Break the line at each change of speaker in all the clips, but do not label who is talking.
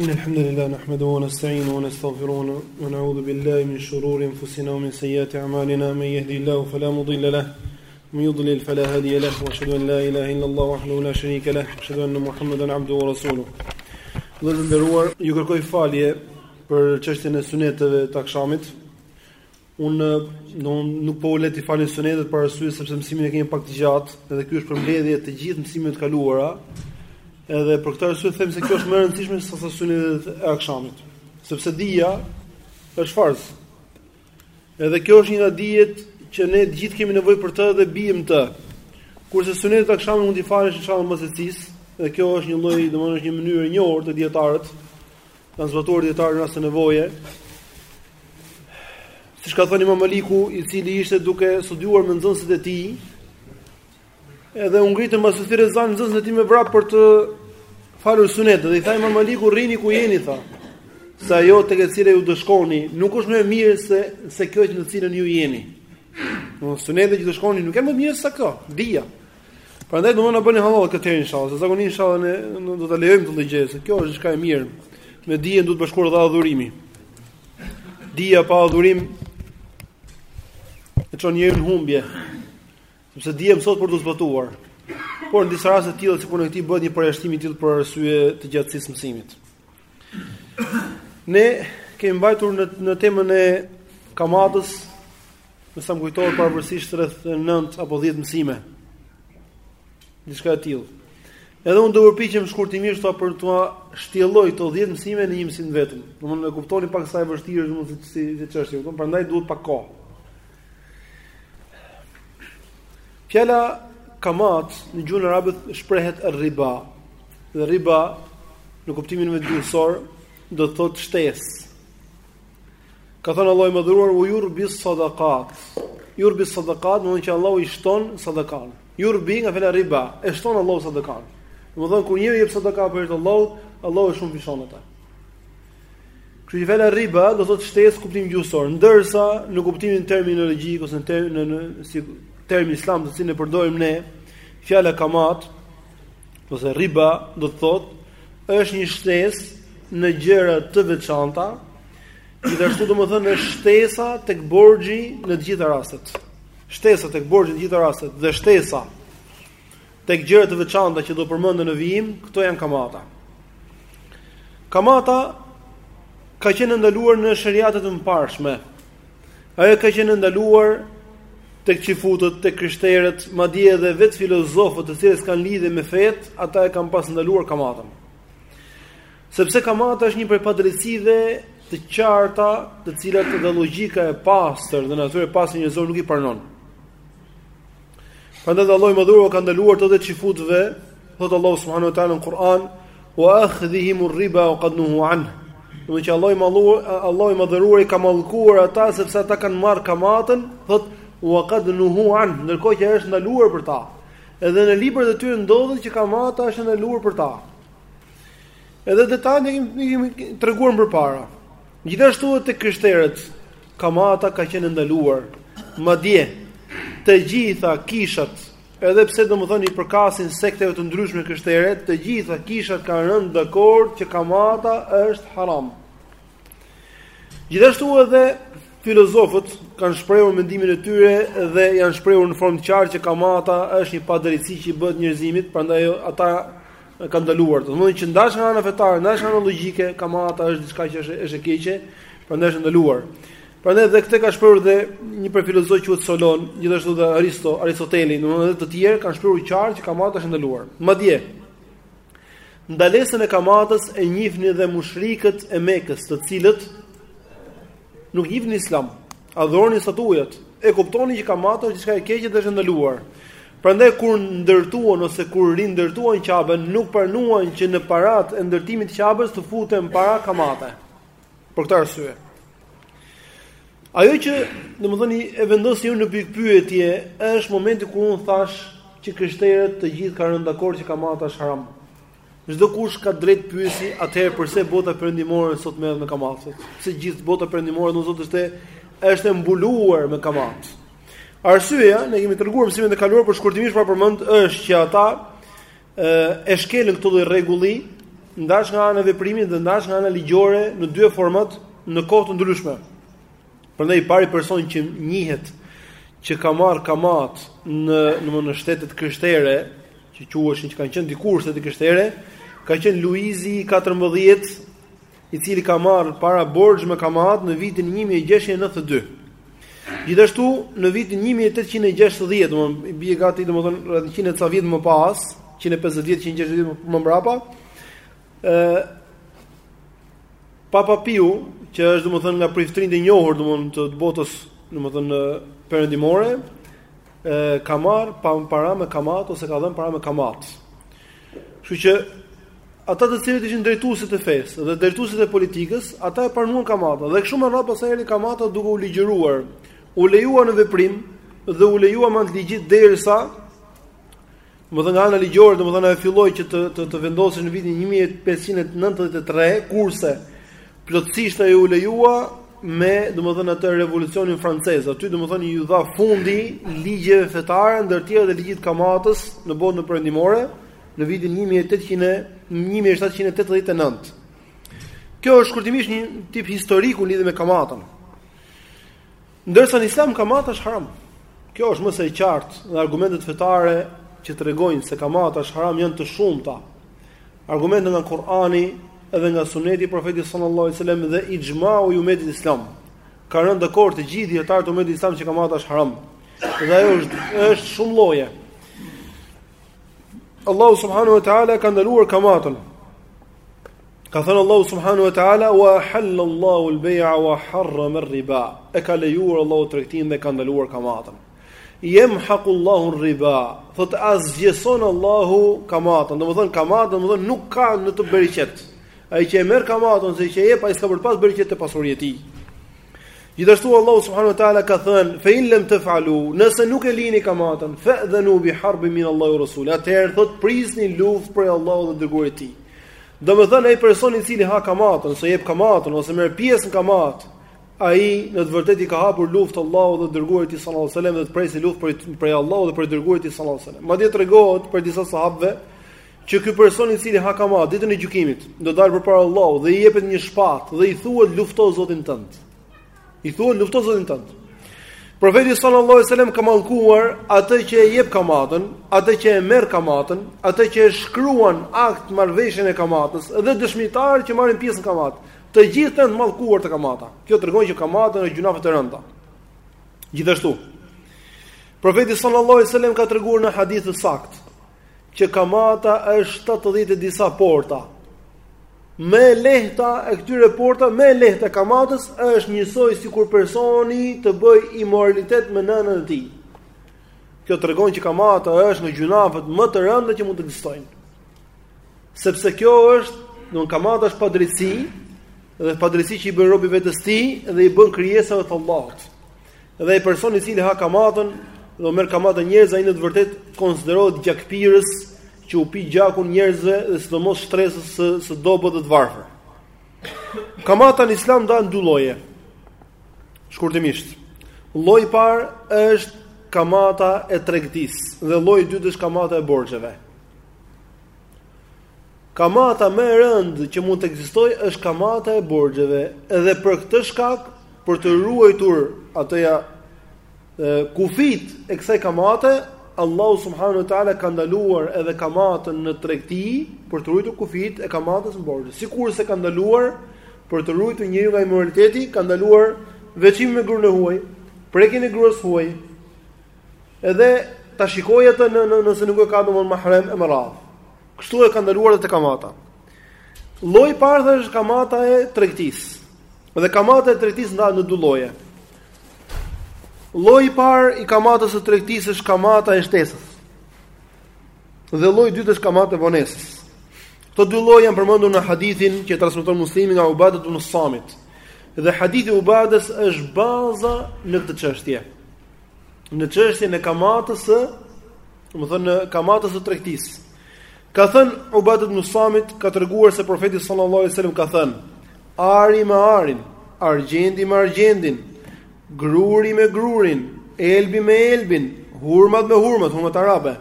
إن الحمد لله نحمده ونستعينه ونستغفره ونعوذ بالله من شرور انفسنا ومن سيئات اعمالنا من يهده الله فلا مضل له ومن يضلل فلا هادي له واشهد ان لا اله الا الله وحده لا شريك له واشهد ان محمدا عبده ورسوله ضد فاليه për çështjen e sunetëve të akşamit Unë nuk po ulem t'i fal sunetet për arsye sepse mësimin e kemi pak të gjatë, edhe ky është përmbledhje e të gjithë mësimeve të kaluara. Edhe për këtë arsye them se kjo është më e rëndësishme se sa sunetet e akshamit, sepse dija është farz. Edhe kjo është një nga dijet që ne të gjithë kemi nevojë për të dhe bijmë në të. Kurse sunetet e akshamit mund t'i falësh inshallah më pas në shtëpi, dhe kjo është një lloj, domethënë është një mënyrë e njohur te dietarët E kanë zbatuar dietarët në rast nevoje. Siç ka thënë Imam Maliku, i cili ishte duke studiuar me nxënësit e tij, edhe u ngritën pasi thirri ezani nxënësit e tij me vrap për të falur sunetet. Dhe i tha Imam Maliku, "Rrini ku jeni", tha. Se ajo tek e cila ju do shkoni, nuk është më e mirë se se kjo që në cilën ju jeni. Domethënë sunetet që do shkoni nuk janë më mirë se sa kjo, dija. Prandaj domethënë na bëni hallall këtë herë inshallah, se zakonisht inshallah ne nuk do ta lejojmë të tillë gjë, se kjo është diçka e mirë. Me dijen duhet bashkuar dhe adhurimi. Dija pa adhurim e çon njeriun në humbje. Sepse dija mësohet për t'u zbatuar. Por në disa raste të tilla sipuna këtij bëhet një përjashtim i tillë për arsye të gjatësisë mësimit. Ne kemi mbajtur në në temën e kamatës, me sa më kujtohet përafërsisht rreth 9 apo 10 mësime. Diçka e tillë. Edhe unë do përpiqem shkurtimisht ta për të shtjelloj këto 10 mësime në një mësim vetëm. Domethënë e kuptoni pak sa e vështirë është mund si si çështje, kupton? Prandaj duhet pak kohë. Fjala kamatë në gjuhën arabe shprehet riba. Dhe riba në kuptimin e vet gjuhësor do të thotë shtesë. Ka thënë Allahu i madhëruar u yurbi sadaqat. Yurbi sadaqat, do të thotë që Allahu i shton sadakanë. Yurbi nga fjala riba, e shton Allahu sadakanë. Domethënë kur njeriu jep sadaka për hir të Allahut, Allahu e shumëfishon atë. Kështu që fjala riba do të thotë shtesë kuptim gjuhësor, ndërsa në kuptimin terminologjik ose në termin në si termi islam të cilin e përdorim ne, fjala kamatë Ose riba do të thotë është një shtesë në gjëra të veçanta, gjithashtu domethënë është shtesa tek borxhi në të gjitha rastet. Shtesa tek borxhi në të gjitha rastet dhe shtesa tek gjëra të veçanta që do përmenden në vijim, këto janë kamata. Kamata ka qenë e ndaluar në sheriatet e mëparshme. Ajo ka qenë e ndaluar tek çifutët, tek krishterët, madje edhe vetë filozofët, të cilët s'kanë lidhje me fetë, ata e kanë pas ndaluar kamatën. Sepse kamata është një prej padrejtësive të qarta, të cilat edhe logjika e pastër dhe natyra e pastër njerëzore nuk i pranon. Prandaj dhe Allahu i madhëruar ka ndaluar te dhe çifutëve, thotë Allahu subhanehu ue te'ala në Kur'an, ue akhdhihimur riba ue kad nuhu anh. Domethënë që Allahu i, malur, Allahu i madhëruar i ka mallkuar ata, sepse ata kanë marrë kamatën, thotë, ue kad nuhu anh, ndërkohë që është ndaluar për ta. Edhe në librat e tyre ndodhet që kamata është ndaluar për ta. Edhe detajet kemi, kemi treguar më përpara. Gjithashtu edhe te krishterët, Kamata ka qenë e ndaluar. Madje të gjitha kishat, edhe pse domethënë i përkasin sekteve të ndryshme krishtere, të gjitha kishat kanë rënë dakord që kamata është haram. Gjithashtu edhe filozofët kanë shprehur mendimin e tyre dhe janë shprehur në formë të qartë që kamata është një padrejtësi që i bëhet njerëzimit, prandaj ata kanë ndaluar. Domethënë që ndash nga ana fetare, ndash nga ana logjike, kamata është diçka që është është e keqe, prandaj është ndaluar. Prandaj edhe këtë ka shprehur dhe një prej, filozof quhet Solon, gjithashtu dhe Aristo, Aristoteli, domethënë edhe të tjerë kanë shprehur qartë që kamata është ndaluar. Madje ndalesën e kamatës e njihnin dhe mushrikët e Mekës, të cilët Nuk njihnin Islam. Adhuronin statujat. E kuptonin që kamata është diçka e keqe dhe është ndaluar. Prandaj kur ndërtuan ose kur rindërtuan Qabën, nuk pranuan që në paratë e ndërtimit të Qabës të futen para kamate. Për këtë arsye. Ajo që, domethënë, e vendos unë në pikëpyetje, është momenti kur unë thashë që krishterët të gjithë kanë rënë dakord që kamata është haram. Çdokush ka të drejtë të pyesi, atëherë përse bota perëndimore sot merret me kamatë? Pse gjithë bota perëndimore domethënë është është e mbuluar me kamatë? Arsyeja, ne kemi treguar mësimin e kaluar por shkurtimisht po e përmend është që ata e, e shkelën këtë lloj rregulli ndash nga ana e veprimit dhe ndash nga ana ligjore në dy format në kohë të ndryshme. Prandaj i pari person që njihet që ka marrë kamatë në në në shtetet krishtere, që quheshin që kanë qenë dikur shtete krishtere, ka qenë Luizi 14, i cili ka marrë para borxh me kamatë në vitin 1692. Gjithashtu në vitin 1860, domthonë i bie gati domthonë rreth 100 e ca vjet më pas, 150 vjet, 160 vjet më mbrapa, Ë Papa Piu, që është domethënë nga priftërinjtë e njohur domethënë të botës, domethënë perëndimore, ë ka marrë pa para me kamatë ose ka dhënë para me kamatë. Kështu që ata të cilët ishin drejtuesit e fesë dhe drejtuesit e politikës, ata e pranuan kamatën dhe kështu me radhë pastaj erdhi kamata duke u ligjëruar, u lejua në veprim dhe u lejua me anë të ligjit derisa Domethënë nga ana ligjore, domethënë ajo filloi që të të, të vendosej në vitin 1593, kurse plotësisht ajo u lejua me, domethënë atë revolucionin francez. Aty domethënë iu dha fundi ligjeve fetare, ndër të tjera dhe ligjit të kamatës në botën e perëndimore në vitin 1789. Kjo është shkurtimisht një tip historiku lidhur me kamatën. Ndërsa në Islam kamata është haram. Kjo është më se e qartë dhe argumentet fetare që tregojnë se kamata është haram janë të shumta. Argumente nga Kur'ani edhe nga Suneti i Profetit sallallahu alajhi wasallam dhe ixhmau i umetit islam. Ka rënë dakord të gjithë dijetarët e umetit islam që kamata është haram. Dhe ajo është është shumë lloje. Allahu subhanahu wa taala e ka ndaluar kamatën. Ka thënë Allahu subhanahu wa taala wa ahalla Allahu al-bay'a wa harrama ar-riba. E ka lejuar Allahu tregtinë dhe e ka ndaluar kamatën. Yamhaqu Allahu ar-riba. Thot asgjëson Allahu kamatën. Domethën kamata domethën nuk ka në të bereqet. Ai që e merr kamatën ose që e jep ai s'ka për të pas bereqet te pasuria e tij. Gjithashtu Allahu subhanahu wa taala ka thënë fa in lam taf'alu nëse nuk e lini kamatën fa'dhanu bi harbin min Allahi wa rasulih. Atëherë thot prisni luftë prej Allahut dhe të dërguarit të tij. Domethënë ai person i cili ha kamatën, ose jep kamatën ose merr pjesë në kamatë, ai në të vërtetë i ka hapur luftë Allahut dhe të dërguarit tij sallallahu alajhi wasallam dhe të presi luftë prej, prej Allahut dhe prej të dërguarit tij sallallahu alajhi wasallam. Madje tregohet prej disa sahabëve që ky person i cili ha kamat ditën e gjykimit do dalë përpara Allahut dhe i jepet një shpatë dhe i thuhet lufto Zotin tënd. I thuan lufto Zotin tënd. Profeti sallallahu alajhi wasallam ka mallkuar atë që e jep kamatën, atë që e merr kamatën, atë që e shkruan aktmarrëveshjen e kamatës dhe dëshmitarët që marrin pjesë në kamat. Të gjithë janë të mallkuar te kamata. Kjo tregon që kamata është nga gjynahet të rënda. Gjithashtu, profeti sallallahu alajhi wasallam ka treguar në hadith të saktë që kamata është shtatëdhjetë e disa porta. Më e lehta e këtyre porta, më e lehta e kamatës është njësoj sikur personi të bëj imoralitet me nënën e tij. Kjo tregon që kamata është nga gjynahet më të rënda që mund të ekzistojnë. Sepse kjo është, domethënë kamata është padrejtësi dhe padrejtësi që i bën robi vetes tij dhe i bën krijesave të Allahut. Dhe ai person i cili ha kamatën dhe u merr kamatën njerëzve ai në të vërtetë konsiderohet gjakpirës që u pi gjakun njerëzve dhe sidomos shtresës së së dobët dhe të varfër. Kamata në Islam ndahet në dy lloje. Shkurtimisht. Lloji i parë është kamata e tregtisë dhe lloji i dytë është kamata e borxheve. Kamata më e rëndë që mund të ekzistojë është kamata e borxheve, edhe për këtë shkak, për të ruajtur ato kufijtë e kësaj kamate, Allahu subhanahu wa taala ka ndaluar edhe kamatën në tregti për të ruajtur kufijtë e kamatës në borxhe. Sikurse ka ndaluar për të ruajtur njeriun nga imoraliteti, ka ndaluar veçimin me gruan e huaj, prekjen e gruas së huaj. Edhe ta shikojë atë në nëse nuk e ka domethënë mahrem e me radhë. Kështu e ka ndaluar edhe te kamata. Lloji i parë është kamata e tregtisë. Dhe kamata e tregtisë ndahet në dy lloje. Lloji i parë i kamatës së tregtisë është kamata e shtesës. Dhe lloji i dytë është kamata e vonesës. Këto dy lloje janë përmendur në hadithin që e transmeton Muslimi nga Ubadah ibn Samit. Dhe hadithi i Ubadës është baza në këtë çështje. Në çështjen e kamatës së Domethënë kamatës së tregtisë. Ka thënë Ubadah ibn Samit ka treguar se profeti sallallahu alajhi wasallam ka thënë: Ari me arin, argjendi me argjendin, gruri me grurin, elbi me elbin, hurmat me hurmat, hurmat arabe,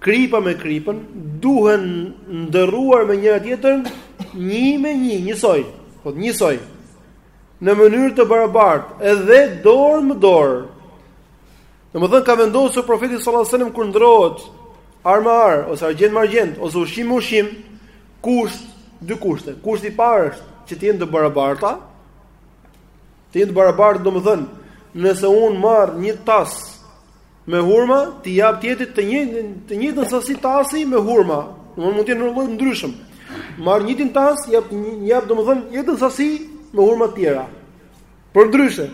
kripa me kripën, duhen ndërruar me njëra-tjetrën, një me një, njësoj, për njësoj. Në mënyrë të barabartë, edhe dorë më dorë. Domethënë ka vendosur profeti sallallahu alajhi wasallam kur ndërrohet ar me ar ose argjend me argjend ose ushqim me ushqim, kusht dy kushte. Kushti i parë është që të jenë të barabarta. Të jenë të barabarta domethënë, nëse unë marr një tas me hurma, t'i jap tjetrit të njëjtën të njëjtën sasi tasi me hurma. Domethënë mund të jenë lloje të ndryshme. Marr njërin tas, jap jap domethënë të njëjtën sasi me hurma të tjera. Përndryshe,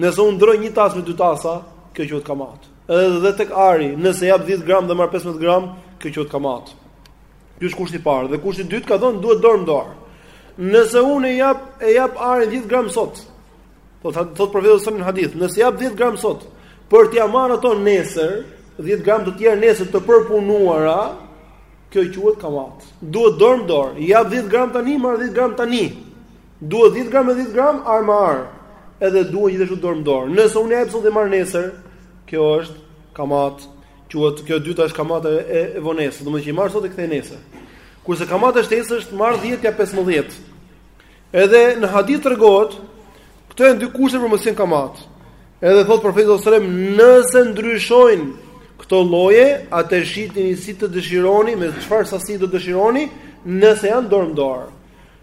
nëse unë ndërroj një tas me dy tasa, kjo quhet kamatë. Edhe dhe tek ari, nëse jap 10 gram dhe marr 15 gram, kjo quhet kamatë. Ky është kushti i parë dhe kushti i dytë ka thënë duhet dorë më dorë. Nëse unë e jap e jap arin 10 gram sot, po tha thotë profeti salallahu në hadith, nëse jap 10 gram sot, për t'ia marrë ato nesër, 10 gram të tjerë nesër të përpunuara, kjo quhet kamatë. Duhet dorë më dorë, jap 10 gram tani, marr 10 gram tani. Duhet 10 gram me 10 gram, ar me ar. Edhe duhet gjithashtu dorë më dorë. Nëse unë jap sot dhe marr nesër, kjo është kamatë. Quhet kjo e dyta është kamata e, e vonesës, domethënë që i marr sot i kthej nesër. Kurse kamata e shtesës është marr 10 jap 15. Edhe në hadith tregohet këto janë dy kushte për mos qenë kamatë. Edhe thotë profeti sallallahu alajhi wasallam, nëse ndryshojnë këto lloje, atëherë shitini si të dëshironi, me çfarë sasie të dëshironi, nëse janë dorë më dorë.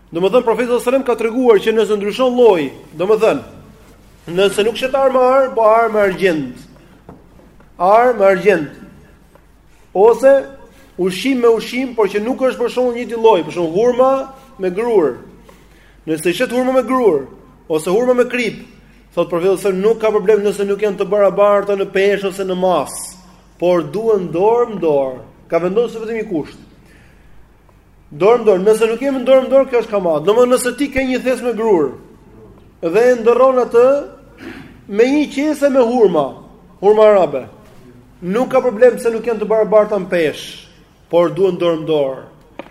Domethënë profeti sallallahu alajhi wasallam ka treguar që nëse ndryshon lloji, domethënë nëse nuk shet ar me ar, po ar me argjend. Ar me argjend. Ose ushqim me ushqim, por që nuk është për shembull i njëjti lloj, për shembull hurma me grurë. Nëse shet hurma me grurë ose hurma me kripë, thotë profeti se nuk ka problem nëse nuk janë të barabarta në peshë ose në masë, por duhen dorë më dorë. Ka vendosur vetëm një kusht. Dorë më dorë, nëse nuk jepen dorë më dorë, kjo është kamatë. Domethënë nëse ti ke një thes me grurë, dhe e ndërron atë, me një qese me hurma, hurma arabe, nuk ka problem se nuk janë të barabarta në peshë, por duhen dorë më dorë.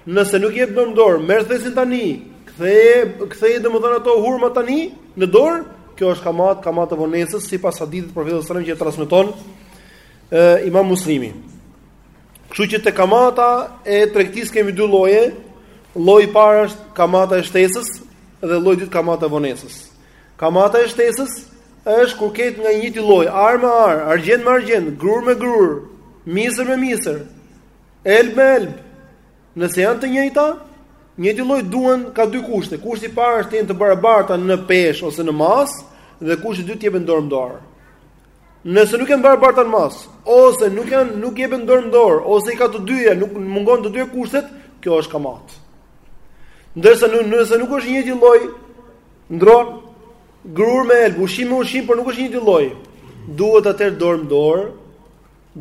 Nëse nuk jepet dorë më dorë, merr thesin tani, kthej kthej domethënë ato hurma tani në dorë, kjo është kamatë, kamatë e vonesës sipas hadithit të profetit sallallahu alajhi wasallam që e transmeton Imam Muslimi. Kështu që te kamata e tregtisë kemi dy lloje. Lloji i parë është kamata e shtesës dhe lloji i dytë kamata e vonesës. Kamata e shtesës është kur shitet nga i njëjti lloj, ar me ar, argjend me argjend, grurë me grurë, misër me misër, elb me elb. Nëse janë të njëjta, i njëjti lloj duhen ka dy kushte. Kushti i parë është të jenë të barabarta në peshë ose në masë dhe kushti i dytë të jepen dorë më dorë. Nëse nuk janë të barabarta në masë, ose nuk janë nuk jepen dorë më dorë, ose i ka të dyja, nuk mungon të dyja kushtet, kjo është kamatë. Ndërsa në, nëse nuk është i njëjti lloj, ndërron grurë me elb, ushqim me ushqim, por nuk është i njëjti lloj. Duhet atëherë dorë më dorë,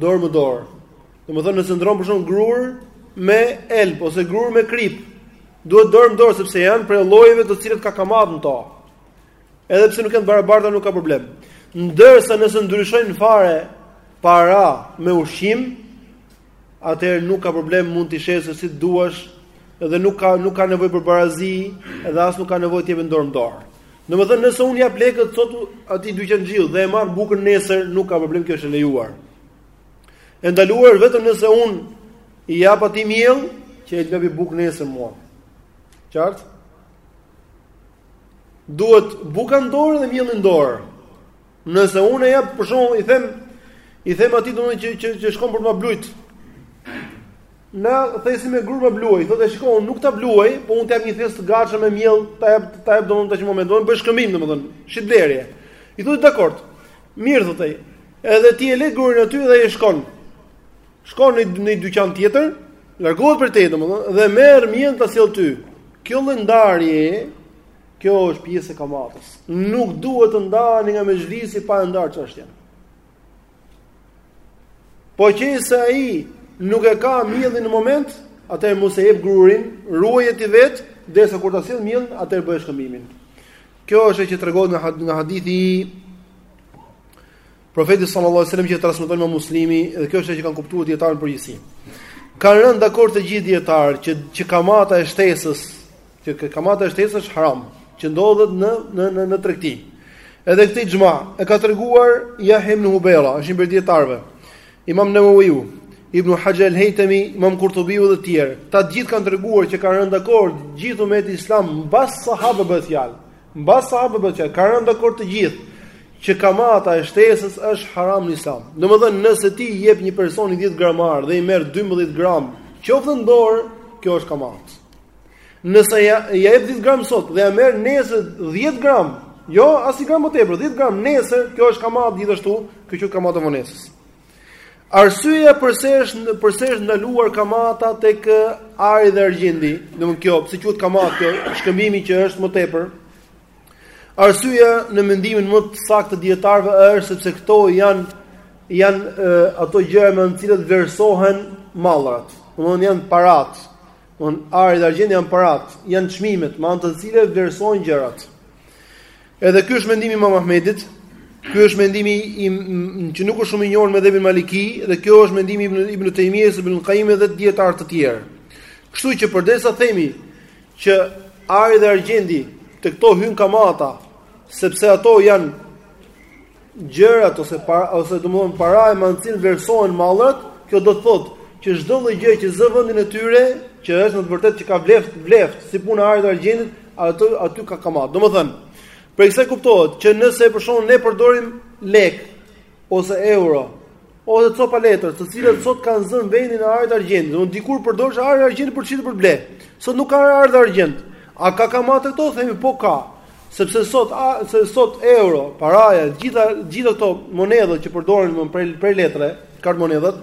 dorë më dorë. Domethënë nëse ndërron për shembull grurë me elb ose grurë me kripë, duhet dorë më dorë sepse janë prej llojeve të cilat ka kamatë në to. Edhe pse nuk janë të barabarta nuk ka problem. Ndërsa nëse ndryshojnë fare para me ushqim, atëherë nuk ka problem, mund t'i shesësh si të duash dhe nuk ka nuk ka nevojë për barazi edhe as nuk ka nevojë të jepen dorë më dorë. Domethënë nëse unë jap lekët sot atij dyqanxhiut dhe e marr bukën nesër, nuk ka problem, kjo është e lejuar. E ndaluar vetëm nëse unë i jap atij miell që ai të bëjë bukë nesër mua. Qartë? duhet buka në dorë dhe mielli në dorë. Nëse unë e jap për shembull i them i them atij domethënë që që që shkon për të ma blujt. Na thesin me grurë ma bluaj, thotë shiko unë nuk ta bluaj, po unë të jap një thes të gatshëm me miell, ta jap ta jap domethënë tash në moment, domethënë bën shkëmbim domethënë, shitblerje. I thotë dakord. Mirë thotë ai. Edhe ti e le grurin aty dhe ai shkon. Shkon në në një dyqan tjetër, largohet prej teje, domethënë, dhe merr miell ta sjell ty. Kjo lloj ndarje, kjo është pjesë e kamatës. Nuk duhet të ndaheni nga mexhlisi pa e ndarë çështjen. Po që se ai nuk e ka miellin në moment, atëherë mos e jep grurin, ruaje ti vet, derisa kur ta sjell miellin, atëherë bëje shkëmbimin. Kjo është që tregohet nga hadithi Profetit sallallahu alajhi wasallam që e transmeton imam Muslimi dhe kjo është ajo që kanë kuptuar dijetarët në përgjithësi. Kanë rënë dakord të gjithë dijetarët që që kamata e shtesës, që kamata e shtesës është haram, që ndodhet në në në, në tregti. Edhe këtë ixhma e ka treguar Jahja ibn Hubejra, është një prej dijetarëve. Imam Nawawi, Ibn Hajar al-Haytami, Imam Qurtubi dhe të tjerë. Këta gjithë kanë treguar që kanë rënë dakord gjithë umeti islam mbas sahabëve bëhet fjalë. Mbas sahabëve që kanë rënë dakord të gjithë që kamata e shtesës është haram në Islam. Domethënë, nëse ti i jep një personi 10 gram ar dhe i merr 12 gram, qoftë në dorë, kjo është kamatë. Nëse ia ia jep 10 gram sot dhe ia merr nesër 10 gram, jo asnjë gram më tepër, 10 gram nesër, kjo është kamatë gjithashtu, kjo quhet kamata e vonesës. Arsyeja përse është përse është ndaluar kamata tek ari dhe argjendi, domthonë kjo, pse quhet kamat kjo, shkëmbimi që është më tepër. Arsyeja në mendimin më të saktë të dijetarëve është sepse këto janë janë ato gjëra me anë të cilave vlerësohen mallrat. Domthonë janë parat. Domthonë ari dhe argjendi janë parat, janë çmimet me anë të cilave vlerësohen gjërat. Edhe ky është mendimi i Imam Ahmedit. Ky është mendimi i që nuk është shumë i njohur në medhhebin Maliki dhe kjo është mendimi i Ibn Taymiyes, Ibn Qayyim dhe të dijetarëve të tjerë. Kështu që përderisa themi që ari dhe argjendi te këto hyn kamata, sepse ato janë gjërat ose para ose domthon paraja me anë cilës vlerësohen mallrat, kjo do të thotë që çdo lloj gjëje që zë vendin e tyre, që është në të vërtetë që ka vleft, vleft, si puna e arit dhe argjendit, aty aty ka kamat. Domthon, prej kësaj kuptohet që nëse për shembull ne përdorim lek ose euro ose copa letër, të cilat sot kanë zënë vendin e arit dhe argjendit. Dikur përdoresh ari dhe argjendi për t'shit e për ble. Sot nuk ka ar dhe argjend. A ka kamatë te këto? Themi po ka. Sepse sot a, se sot euro, paraja, gjitha gjitha këto monedha që përdoren prej prej letre, kartëmonedhat,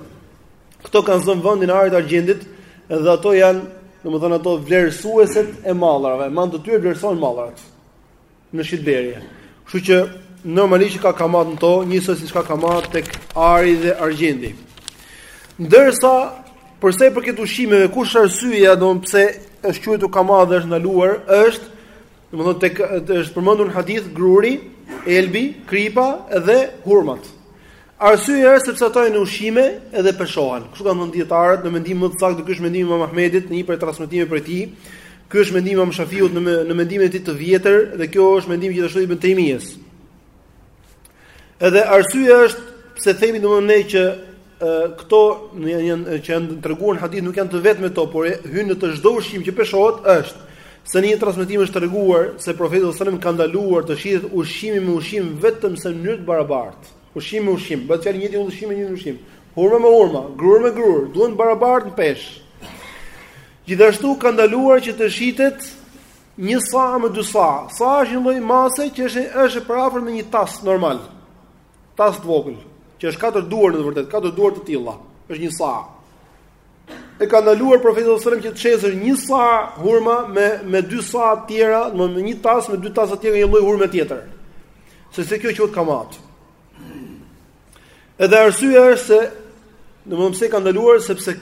këto kanë zënë vendin e arit dhe argjendit dhe ato janë, domethënë ato vlerësueset e mallrave, me anë të tyre vlerësohen mallrat. në shitblerje. Kështu që normalisht ka kamat në to, njësoj siç ka kamat tek ari dhe argjendi. Ndërsa për sa i përket ushqimeve, kush është arsyeja domethënë pse është quajtur kamat dhe është ndaluar, është domethënë tek është përmendur në hadith gruri, elbi, kripa dhe hurmat. Arsyeja është sepse ato janë ushqime edhe peshohen. Kështu kanë thënë dietarët në mendim më të saktë, ky është mendimi i Imam Ahmedit në një prej transmetimeve prej tij. Ky është mendimi i Imam Shafiut në në mendimin e tij të vjetër dhe kjo është mendimi gjithashtu i Ibn Taymijes. Edhe arsyeja është pse themi domthonë ne që e, këto që janë, janë që janë treguar në hadith nuk janë të vetme to, por hyn në të çdo ushqim që peshohet është se në një transmetim është treguar se profeti sallallahu alajhi wasallam ka ndaluar të shitet ushqimi me ushqim vetëm se në mënyrë të barabartë. Ushqim me ushqim, bëhet fjalë njëjti ushqim me njëjtin ushqim. Hurma me hurma, grurë me grurë, duhen barabartë në peshë. Gjithashtu ka ndaluar që të shitet një sa me dy sa. Sa është një lloj mase që është e përafërt me një tas normal. Tas të vogël, që është katër duar në të vërtetë, katër duar të tilla. Është një sa. e ka ndaluar profeti sallallahu alajhi wasallam që të shesësh një sa hurma me me dy sa të tjera, domethënë një tas me dy tasa të tjera një lloj hurme tjetër. Sepse kjo quhet kamat. Edhe arsyeja është se domethënë pse ka ndaluar sepse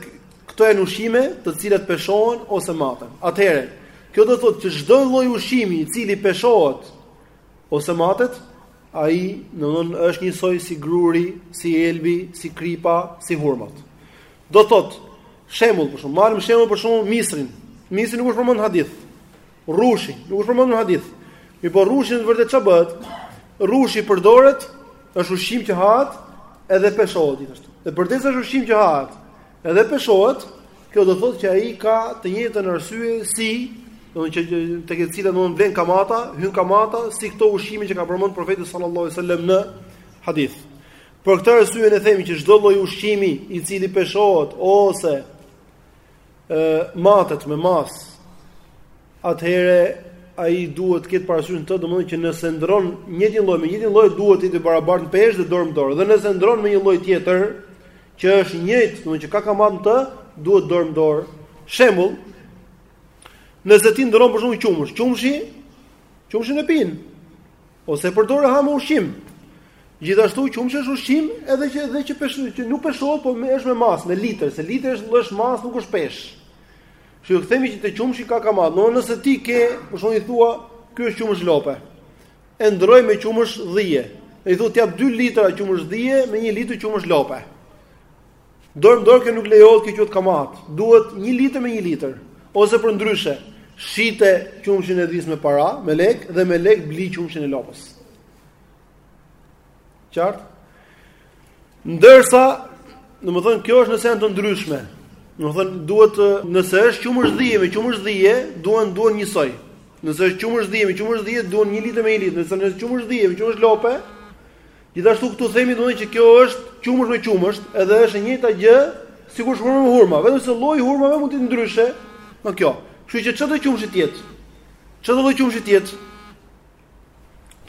këto janë ushqime të cilat peshohen ose maten. Atëherë, kjo do thotë që çdo lloj ushqimi i cili peshohet Ose matet, ai domthonë është njësoj si gruri, si elbi, si kripa, si hurmat. Do thotë, shembull për shembull, marrim shembull për shembull misrin. Misri nuk është përmend hadith. Rrushi nuk është përmend në hadith. Mirëpo rrushi në vërtet ça bëhet? Rrushi përdoret, është ushqim që hahet edhe peshohet gjithashtu. Dhe përderisa është ushqim që hahet, Edhe peshohet, kjo do thotë që ai ka të njëjtën arsye si, domethënë që tek e cila domethënë vlen kamata, hyn kamata si këto ushqime që ka përmend profeti sallallahu alajhi wasallam në hadith. Për këtë arsye ne themi që çdo lloj ushqimi i cili peshohet ose ë matet me mas, atëherë ai duhet të ketë parasysh të, domethënë që nëse ndrron njëjtin lloj me njëjtin lloj duhet të jetë barabartë në peshë dhe dorë me dorë. Dhe nëse ndrron me një lloj tjetër, që është i njëjtë, domethënë që ka kamat në të, duhet dorë me dorë. Shembull, nëse ti ndrron për shembull qumësh, qumshi, qumshin e pin. Ose përdor ha me ushqim. Gjithashtu qumshi është ushqim edhe që edhe që pesh, që nuk peshohet, por është me masë, me litër, se litër është lloj masë, nuk është pesh. Kështu themi që te qumshi ka kamat. Nëse ti ke, për shembull i thua, ky është qumësh lope. e ndrroj me qumësh dhije. Ai thotë jap 2 litra qumësh dhije me 1 litër qumësh lope. Dorë me dorë kjo nuk lejohet kjo quhet kamat. Duhet 1 litër me 1 litër ose përndryshe. Shite qumshin e dhisë me para, me lek dhe me lek bli qumshin e lopës. Qartë? Ndërsa, domethënë, kjo është nëse janë të ndryshme. Domethënë, duhet, nëse është qumësht dhie me qumësht dhie, duhen, duhen njësoj. Nëse është qumësht dhie me qumësht dhie, duhen një litër me një litër. Nëse është qumësht dhie me qumësht lope, gjithashtu këtu themi domethënë që kjo është qumësht me qumësht, edhe është e njëjta gjë, sikur hurma me hurma, vetëm se lloji i hurmave mund të jetë ndryshe, në kjo. Kështu që çdo qumështi të jetë. Çdo lloj qumështi të jetë.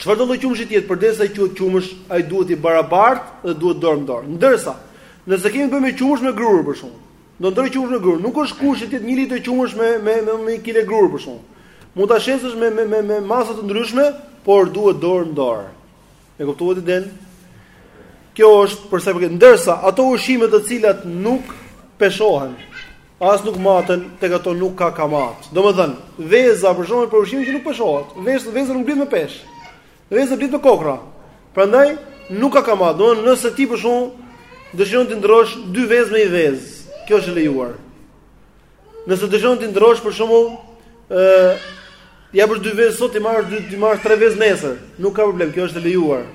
Çfarëdo lloj qumështi të jetë, përderisa quhet qumësht, ai duhet i barabartë dhe duhet dorë në dorë. Ndërsa, nëse kemi të bëjmë me qumësht me grurë për shembull, do ndërroj qumësht me grurë, nuk është kusht të jetë 1 litër qumësht me me me me 1 kile grurë për shembull. Mund ta shesësh me me me me masa të ndryshme, por duhet dorë në dorë. E kuptuat idenë? Kjo është për sa i përket. Ndërsa ato ushqime të cilat nuk peshohen, As nuk maten, tek ato nuk ka kamatë. Domethënë, veza për shembull është ushqim që nuk peshohet. Veza veza nuk blihet me peshë. Veza blihet me kokrra. Prandaj nuk ka kamatë. Domethënë, nëse ti për shembull dëshiron t'i ndrrosh dy vezë me një vezë, kjo është e lejuar. Nëse dëshiron t'i ndrrosh për shembull ë i jap dy vezë sot i marr dy i marr tre vezë nesër, nuk ka problem, kjo është e lejuar.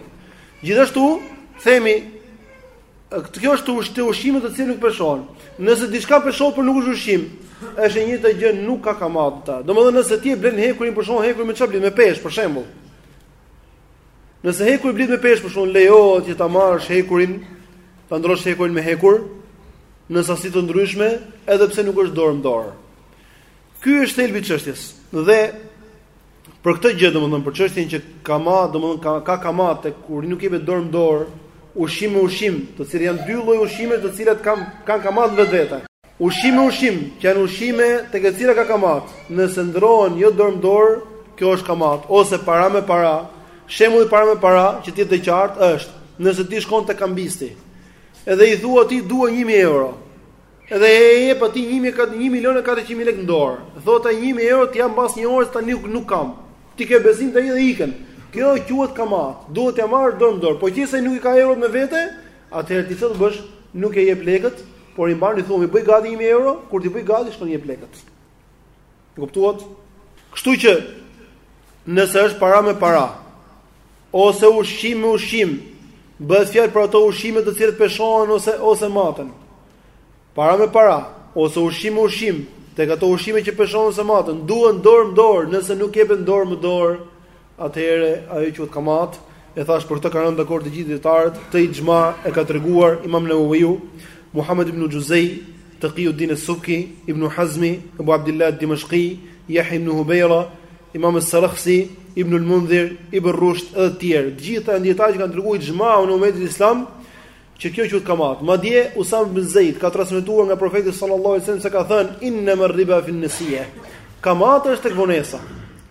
Gjithashtu, themi Kjo është te ushqimet të cilat nuk peshohen. Nëse diçka peshohet por nuk është ushqim, është e njëjta gjë, nuk ka kamatë. Domethënë nëse ti e blen hekurin, për shembull, hekuri me çfarë blihet? Me peshë, për shembull. Nëse hekuri blihet me peshë, për shembull, lejohet që ta marrësh hekurin, ta ndrrosh hekurin me hekur në sasi të ndryshme, edhe pse nuk është dorë në dorë. Ky është thelbi i çështjes. Dhe Për këtë gjë, domethënë për çështjen që kama, domethënë ka ka kamatë kur nuk jepet dorë në dorë, ushqim me ushqim, të cilat janë dy lloj ushqimesh, të cilat kanë kanë kamatë në vetvete. Ushqim me ushqim, që janë ushqime tek të cilat ka kamatë, nëse ndrrohen jo dorë në dorë, kjo është kamatë, ose para me para. Shembulli para me para, që të jetë e qartë është, nëse ti shkon te kambisti, edhe i thua ti dua 1000 euro. Edhe i jep atij 1 mijë kat 1 milion e 400 mijë lekë në dorë. Thotë ai 1000 euro t'i jap mbas një orë tani nuk, nuk kam. Ti ke besim tek ai dhe ikën. Kjo quhet kamatë. Duhet t'ia marrësh dorë në dorë. Po qe se nuk i ka eurot me vete, atëherë ti ç'do të bësh? Nuk ia jep lekët, por i mban, i thua m'i bëj gati 1000 euro, kur t'i bëjë gati shkon i jep lekët. E kuptuat? Kështu që nëse është para me para ose ushqim me ushqim, bëhet fjalë për ato ushqime të cilat peshohen ose ose maten. Para me para ose ushqim me ushqim, tek ato ushqime që peshohen ose maten, duhen dorë më dorë, nëse nuk jepen dorë më dorë, Atëherë ajo quhet kamat, e thashë për këtë kanë rënë dakord të gjithë dietarët, këtë ixhma e ka treguar Imam Newawiu, Muhammad ibn Juzei, Taqiuddin as-Subki, Ibn Hazmi, Abu Abdullah ad-Dimashqi, Yahya ibn Hubejra, Imam as-Sarakhsi, Ibn al-Mundhir, Ibn Rushd edhe të tjerë. Të gjithë janë dietarë që kanë treguar ixhmaun e umetit islam Që kjo quhet kamatë. Madje Usama ibn Zeid ka transmetuar nga profeti sallallahu alajhi wasallam se ka thënë innama riba fi nasiya. Kamata është tek vonesa.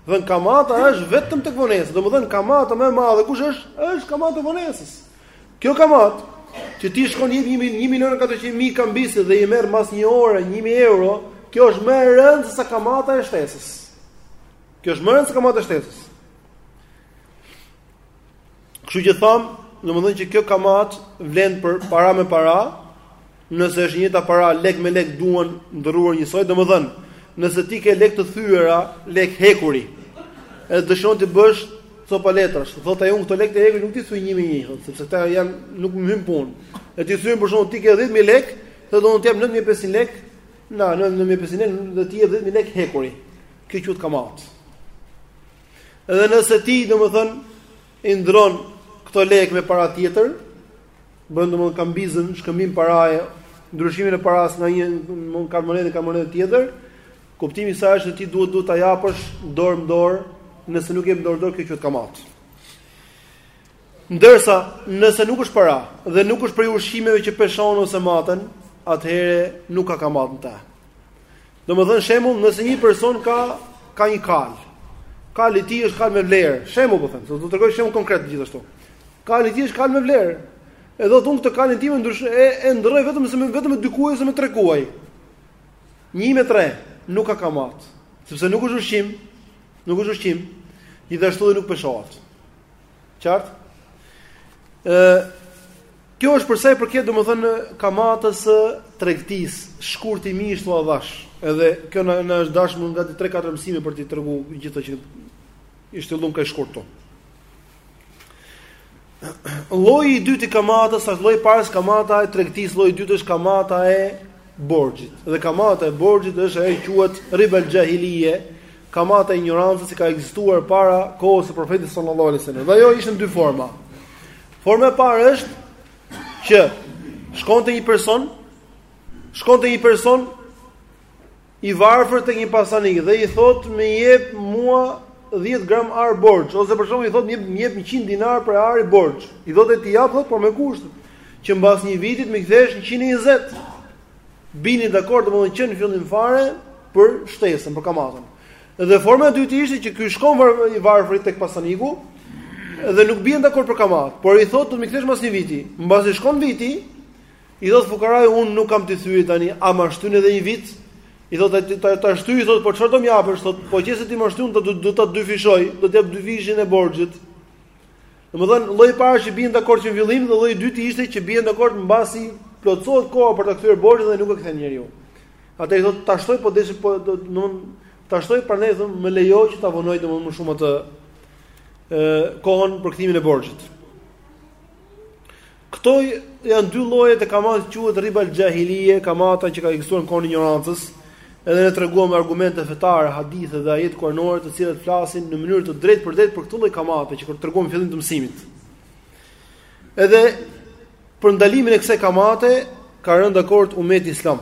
Dhe kamata është vetëm tek vonesa. Domethën kamata më e madhe kush është? Është kamata e vonesës. Kjo kamatë që ti shkon jep 1 milion 400 mijë kambisi dhe i merr mas një ore 1000 euro, kjo është më e rëndë se kamata e shtesës. Kjo është më e rëndë se kamata e shtesës. Kështu që tham, domethënë që kjo kamat vlen për para me para, nëse është e njëjta para lek me lek duan ndërruar njësoj, domethënë, nëse ti ke lek të thyera, lek hekuri. Edhe dëshon ti bësh copa letrash. Thotë ai unë këto lek të hekuri nuk ti thyej një me një, thotë, sepse këta janë nuk më hyn punë. E ti thyen për shembull ti ke 10000 lek, thotë do të jap 9500 lek, na 9500 lek do ti jep 10000 lek hekuri. Kjo quhet kamat. Edhe nëse ti, domethënë, i ndron këto lekë me para tjetër, bën domethënë kambizën, shkëmbim paraje, ndryshimin e parasë nga një monedhë te monedha tjetër, kuptimi i saj është se ti duhet duhet ta japësh dorë në dorë, nëse nuk e ke dorë në dorë kjo quhet kamat. Ndërsa, nëse nuk është para dhe nuk është prej ushqimeve që peshohen ose maten, atëherë nuk ka kamat në ta. Domethënë shembull, nëse një person ka ka një kal. Kali i tij është kal me vlerë. Shembull po them, do të tregoj shembull konkret gjithashtu. Kali i tij është kal me vlerë. Edhe thotë këtë kalin tim ndrysh e e ndrroj vetëm se vetëm me dy kuaj ose me tre kuaj. 1 me 3 nuk ka kamat, sepse nuk është ushqim, nuk është ushqim, gjithashtu edhe nuk peshohet. Qartë? Ë Kjo është për sa i përket domethënë kamatës së tregtisë, shkurtimisht avash. Edhe kjo na na është dashur gati 3-4 mësime për t'i treguar gjithë që i shtjellum kaq shkurt këtu. Lloji i dytë i kamatës lloji i parë ishte kamata e tregtisë, lloji i dytë është kamata e borxhit. Dhe kamata e borxhit është ajo quhet ribal xhahilie, Kamata e injorancës që ka ekzistuar para kohës së profetit sallallahu alajhi wasallam. Dhe ajo ishte në dy forma. Forma e parë është që shkonte një person, shkonte një person i varfër tek një pasanik dhe i thot më jep mua 10 gram ar borxh ose për shembull i thot më jep 100 dinar prej ari borxh. I thotë ti jap thot por me kusht që mbas një viti mi kthesh 120. bini dakord domethënë që në fillim fare për shtesën, për kamatën. Dhe forma e dytë ishte që ky shkon i varfri tek pasaniku dhe nuk bien dakord për kamatë, por i thotë do të më kthesh pas një viti. Mbasi shkon viti, i thotë fukarai unë nuk kam t'i kthej tani, a ma shtyn edhe një vit? I thotë ta, ta, ta shtyj, i thotë po çfarë do më japësh? Thotë po qe se ti ma shtyn do do ta dyfishoj, do të jap dyfishin e borxhit. Domethënë, lloji i parë që bien dakord që në fillim dhe lloji i dytë ishte që bien dakord mbasi plotësohet koha për ta kthyer borxhin dhe nuk e kthen njeriu. Atëherë i thotë ta shtoj po desh po domethënë ta shtoj prandaj thotë më lejo që ta vonoj domethënë më shumë atë ë kohën për kthimin e borxhit. Këto janë dy llojet e kamatës quhet riba al-xhahilije, kamata që ka ekzistuar në kohën e injorancës. Edhe ne treguam argumente fetare, hadithe dhe ajete kuranore të cilat flasin në mënyrë të drejtpërdrejtë për këtë lloj kamate që i treguam fillim të mësimit. Edhe për ndalimin e kësaj kamate ka rënë dakord umeti islam.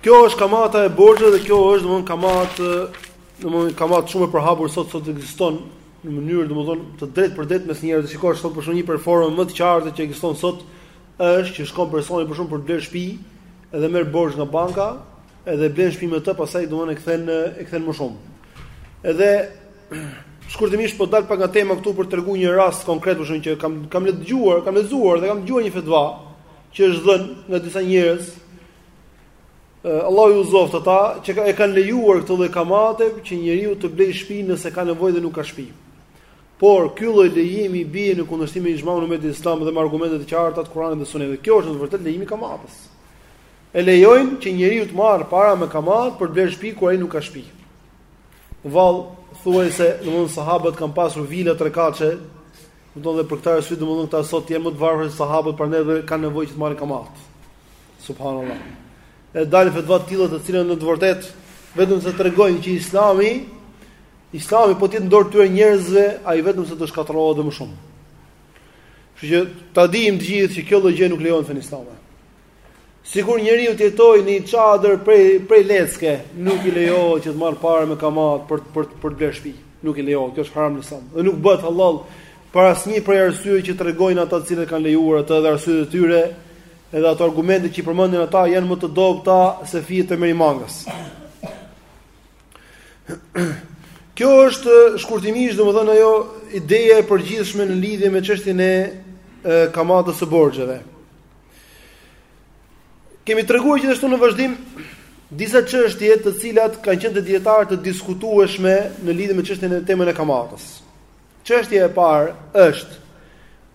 Kjo është kamata e borxheve dhe kjo është domthon kamatë, domthon kamatë shumë e përhapur sot sot ekziston në mënyrë domthon të drejtpërdrejtë mes njerëzve. Shikosh sot për shembull një formë më të qartë që ekziston sot është që shkon personi për shembull për të blerë shtëpi dhe merr borxh nga banka, edhe blen shtëpi me të, pastaj domthon e kthen e kthen më shumë. Edhe shkurtimisht po dal pak nga tema këtu për të treguar një rast konkret për shembull që kam kam dëgjuar, kam lexuar dhe kam dëgjuar një fetva që është dhënë nga disa njerëz Allahu i udhëzoftë ata që e kanë lejuar këtë lloj kamate që njeriu të blejë shtëpi nëse ka nevojë dhe nuk ka shtëpi. Por ky lloj lejimi bie në kundërshtim me ixhmaun e umetit islam dhe me argumentet e qarta të Kuranit dhe Sunetit. Kjo është në të vërtetë lejimi i kamatës. E lejojnë që njeriu të marrë para me kamatë për të blerë shtëpi kur ai nuk ka shtëpi. Vallë thuaj se, domthonë sahabët kanë pasur vila trekatëshe Kupton dhe për këtë arsye domethënë këta sot janë më të varfër se sahabët, prandaj dhe kanë nevojë që të marrin kamatë. Subhanallah. E dalin fetva të tilla të cilat në të vërtetë vetëm se tregojnë që Islami Islami po të jetë në dorë të atyre njerëzve, ai vetëm se do shkatërrohet dhe më shumë. Kështu që ta dijmë të gjithë që kjo lloj gjë nuk lejohet në Islam. Sikur njeriu të jetojë në një çadër prej prej lecke, nuk i lejohet që të marrë para me kamatë për për për të blerë shtëpi. Nuk i lejohet, kjo është haram në Islam. Dhe nuk bëhet halal për asnjë prej arsyeve që tregojnë ata të cilët e kanë lejuar atë dhe arsyet e tyre, edhe ato argumente që përmendin ata janë më të dobëta se fijet e merimangës. Kjo është shkurtimisht domethënë ajo ideja e përgjithshme në lidhje me çështjen e kamatës së borxheve. Kemi treguar gjithashtu në vazhdim disa çështje të cilat kanë qenë te dijetarët të diskutueshme në lidhje me çështjen e temën e kamatës. Çështja e parë është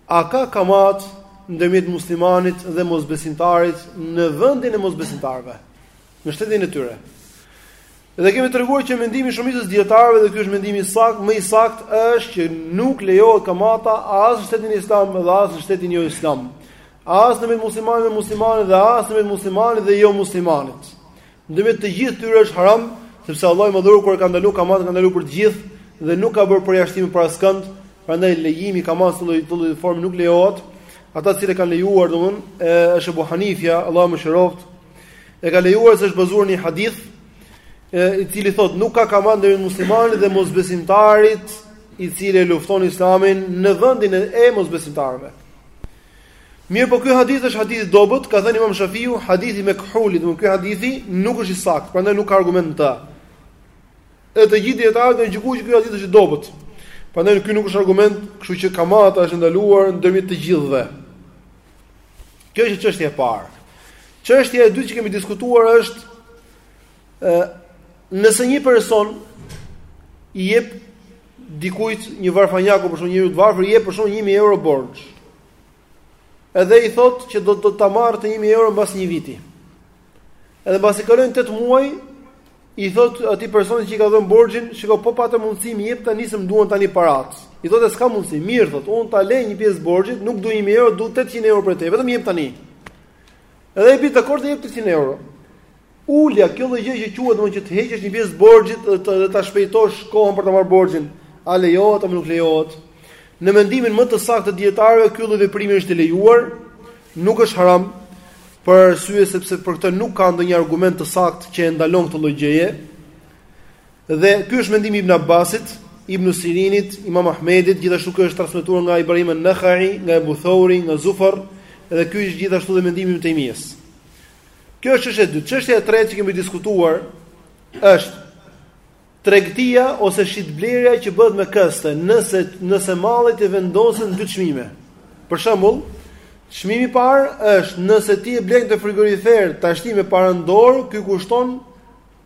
a ka kamatë ndërmjet muslimanit dhe mosbesimtarit në vendin e mosbesimtarëve? në shtetin e tyre. Dhe kemi treguar që mendimi i shumicës dijetarëve dhe ky është mendimi i saktë, më i saktë është që nuk lejohet kamata as në shtetin islam dhe as në shtetin jo islam. As në mes muslimanëve dhe muslimanëve dhe as në mes muslimanëve dhe jo muslimanit. Ndërmjet të gjithë tyre është haram, sepse Allahu i madhëruar kur e ka ndaluar kamatën, e ka ndaluar për të gjithë dhe nuk ka bërë përjashtim për askënd, prandaj lejimi i kamatës në këtë lloj formë nuk lejohet. Ata që kanë lejuar, domthon, është Ebu Hanifja, Allahu e mëshiroftë, E ka lejuar se është bazuar në një hadith i cili thotë nuk ka kamatë ndër muslimanit dhe mosbesimtarit i cili lufton islamin në vendin e mosbesimtarëve. Mirëpo ky hadith është hadith i dobët, ka thënë Imam Shafiu, hadithi i Mekhulit, do të thotë ky hadithi nuk është i saktë, prandaj nuk ka argument në të. E të gjithë dijetarët kanë gjykuar që ky hadith është i dobët. Prandaj ky nuk është argument, kështu që kamata është ndaluar ndërmjet të gjithëve. Kjo ishte çështja e parë. Çështja e dytë që kemi diskutuar është ë nëse një person i jep dikujt një varfanjaku për shembull njeriu të varfër i jep për shembull 1000 euro borxh. Edhe i thotë që do të t'i marr këto 1000 euro mbas një viti. Edhe mbasi kalojnë 8 muaj, I thotë atij personit që i ka dhënë borxhin, shiko po pate mundësi m'i jep tani se më duhen tani paratë. I thotë s'kam mundësi, mirë thotë, unë ta lej një pjesë borxhit, nuk dua 1000 euro, dua 800 euro për të, vetëm m'i jep tani. Edhe bie dakord t'i japë 800 euro. Ulja kjo lloj gjë që quhet domethënë që të heqësh një pjesë borxhit dhe ta, ta shpejtosh kohën për ta marrë borxhin, a lejohet apo nuk lejohet? Në mendimin më të saktë te dijetarëve ky lloj veprimi është i lejuar, nuk është haram. Për arsye sepse për këtë nuk ka ndonjë argument të saktë që e ndalon këtë lloj gjëje. Dhe ky është mendimi i Ibn Abbasit, Ibn Sirinit, Imam Ahmedit, gjithashtu ky është transmetuar nga Ibrahim en-Nehai, nga Ebu Theuri, nga Zuferi, dhe ky është gjithashtu dhe mendimi i Ibn Tejmijes. Kjo është çështja e dytë. Çështja e tretë që kemi diskutuar është Tregtia ose shitblerja që bëhet me këste, nëse nëse mallit t'i vendosen dy çmime. Për shembull, çmimi i parë është nëse ti e blen këtë frigorifer tashti me para në dorë, ky kushton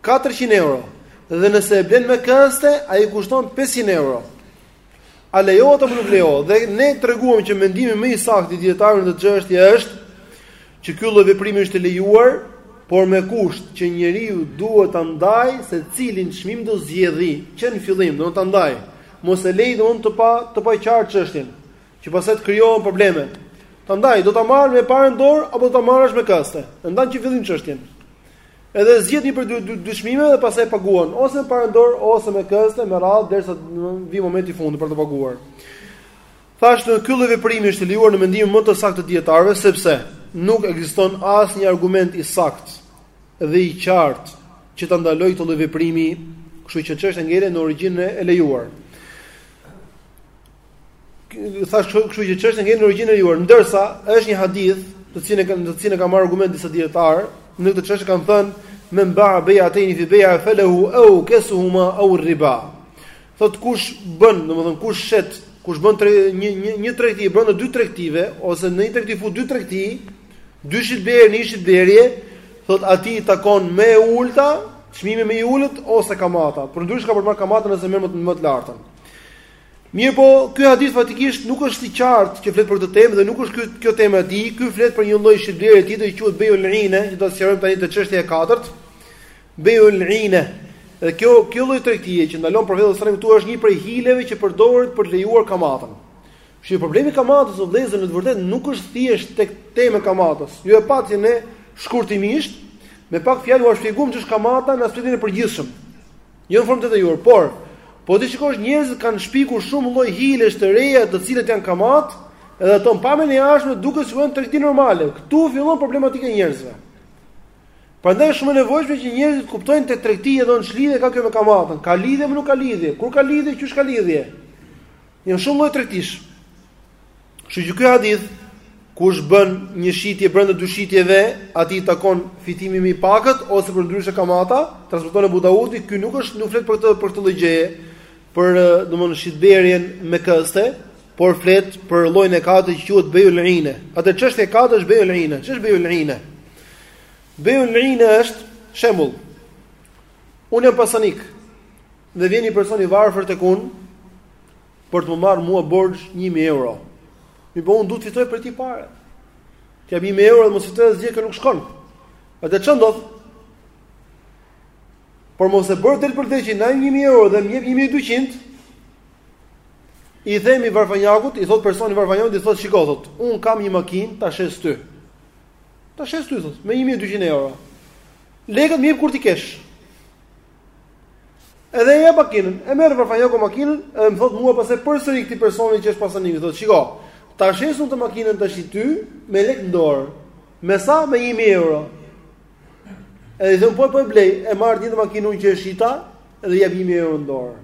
400 euro. Dhe nëse e blen me këste, ai kushton 500 euro. A lejohet apo nuk lejohet? Dhe ne treguam që mendimi më i saktë i dijetarëve në këtë çështje është që ky lloj veprimi është i lejuar, por me kusht që njeriu duhet ta ndajë se cilin çmim do zgjedhë që në fillim, do ta ndajë. Mos e lejë domethënë të pa të paqartë çështjen, që pastaj të krijohen probleme. Ta ndajë, do ta marrë me para në dorë apo do ta marrësh me këste. E ndan që fillim çështjen. Edhe zgjidh një prej dy dy çmimeve dhe pastaj paguan ose me para në dorë ose me këste me radhë derisa vi momenti i fundit për ta paguar. Thashë ky lloj veprimi është i lejuar në mendimin më të saktë të dijetarëve sepse nuk ekziston asnjë argument i saktë dhe i qartë që ta ndalojë këtë lloj veprimi, kështu që çështja ngel në origjinën e lejuar. Thashë kështu, kështu që çështja ngel në origjinën e lejuar, ndërsa është një hadith, të cilin e kanë, të cilin e kanë marrë argument disa dijetarë, në këtë çështje kanë thënë men ba bejateni fi beja falahu au kasuhuma au riba. Thotë kush bën, domethënë kush shet, kush bën tre, një një një tregti bën në dy tregtive ose në një tregti fut dy tregti, dy shitble, një shitblerje, thotë atij i takon më e ulta, çmimi më i ulët ose kamata. Përndryshe ka për të marrë kamatën ose më më të lartën. Mirëpo, ky hadith faktikisht nuk është i qartë që flet për këtë temë dhe nuk është ky kjo tema e tij, ky flet për një lloj shitblerje tjetër që quhet beyul ine, që do ta sqarojmë tani te çështja e katërt. Beyul ine. Dhe kjo kjo lloj tregtie që ndalon profeti sallallahu alajhi wasallam këtu është një prej hileve që përdoret për të lejuar kamatën. Shi problemi i kamatës o vëllezër në të vërtetë nuk është thjesht tek tema e kamatës. Ju e patë ne shkurtimisht me pak fjalë u shpjeguam ç'është kamata në aspektin e përgjithshëm. Jo në formë të detajuar, por po t'i shikosh njerëzit kanë shpikur shumë lloj hilesh të reja, të cilat janë kamatë, edhe atë pamjen e jashtme duket sikur janë tregti normale. Këtu fillon problematika e njerëzve. Prandaj është shumë e nevojshme që njerëzit ta kuptojnë këtë tregti edhe ç'lidhje ka kjo me kamatën. Ka lidhje apo nuk ka lidhje? Kur ka lidhje, qysh ka lidhje? Janë shumë lloj tregtish. Kështu që ky hadith kush bën një shitje brenda dy shitjeve, atij i takon fitimi më i pakët ose përndryshe kamata, transmeton Abu Daudi, ky nuk është nuk flet për këtë për këtë lloj gjëje, për domethënë shitblerjen me këste, por flet për llojin e katërt që quhet beyul ine. Atëherë çështja e katërt është beyul ine. Ç'është beyul ine? Beyul ine është shembull. Unë jam pasanik. Dhe vjen një person i varfër tek unë për të më marrë mua borxh 1000 euro. Mirëpo unë duhet të fitoj prej tij pare. T'i jap 1000 euro dhe mos fitoj asgjë kjo nuk shkon. Atëherë ç'do. Për mos e bërë drejtpërdrejt që na 1000 euro dhe më jep 1200. I themi varfanjakut, i thotë personi varfanjakut, i thotë shiko thotë, unë kam një makinë, ta shes ty. Ta shes ty thotë, me 1200 euro. Lekët m'i jep kur t'i kesh. Edhe e jep makinën, e merr varfanjaku makinën dhe më thot mua pastaj përsëri këtij personi që është pasanik, thotë, "Shiko, ta shes unë këtë makinën tash ty me lek në dorë. Me sa? Me 1000 euro." Edhe i them, "Po po e blej, e marr këtë makinën unë që e shita dhe jap 1000 euro në dorë."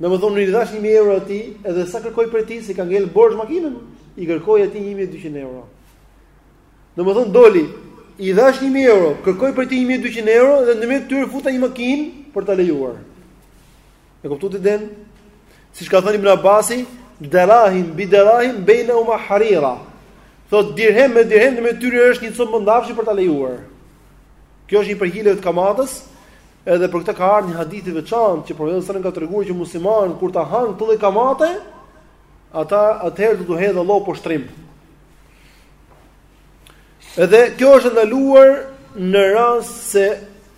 Domethënë i dhash 1000 euro atij, edhe sa kërkoj prej tij, se ka ngel borxh makinën, i kërkoj atij 1200 euro. Domethënë doli, i dhash 1000 euro, kërkoj prej tij 1200 euro dhe në mes tyre futa një makinë për ta lejuar. E kuptu ti idenë? Siç ka thënë Ibn Abbasi, derahim bi derahim bejnahuma harira. Thot dirhem me dirhem në mes tyre është një copë mëndafshi për ta lejuar. Kjo është një prej hileve të kamatës, edhe për këtë ka ardhur një hadith i veçantë që profeti sallallahu alajhi wasallam ka treguar që muslimanët kur ta hanë këtë lloj kamate, ata atëherë do të hedhë Allahu poshtrim. Edhe kjo është e ndaluar në rast se,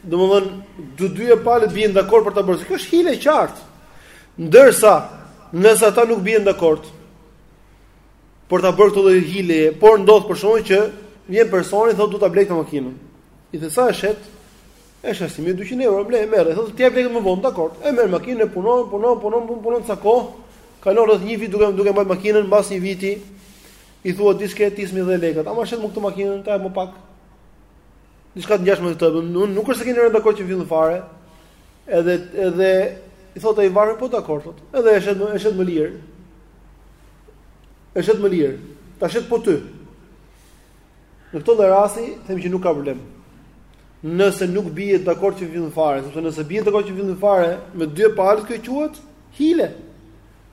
domthon, të dyja palët bien dakord për ta bërë. Kjo është hile e qartë. Ndërsa, nëse ata nuk bien dakord për ta bërë këtë lloj hileje, por ndodh për shembull që vjen personi thotë du ta blej këtë makinën. I the sa e shet? E shes një mijë e dyqind euro ble e merr, e thotë t'i jap lekët më vonë, dakor. E merr makinën e punon, punon, punon, punon, punon ca kohë. Kalon rreth një vit duke duke mbajt makinën, mbas një viti i thua di çka, ti s'm'i dhe lekët. A ma shet mu këtë makinën, ta më pak. Diçka të ngjashme të tëbën, nuk, nuk është se keni rënë dakord që fillim fare. Edhe edhe i thotë ai burri po dakor thotë. Edhe e shet më e shet më lirë. E shet më lirë. Ta shet po ty. Në këtë lloj rasti them që nuk ka problem. Nëse nuk bihet dakord që fillim fare, sepse nëse bihet dakord që fillim fare me dyja palët kjo quhet hile.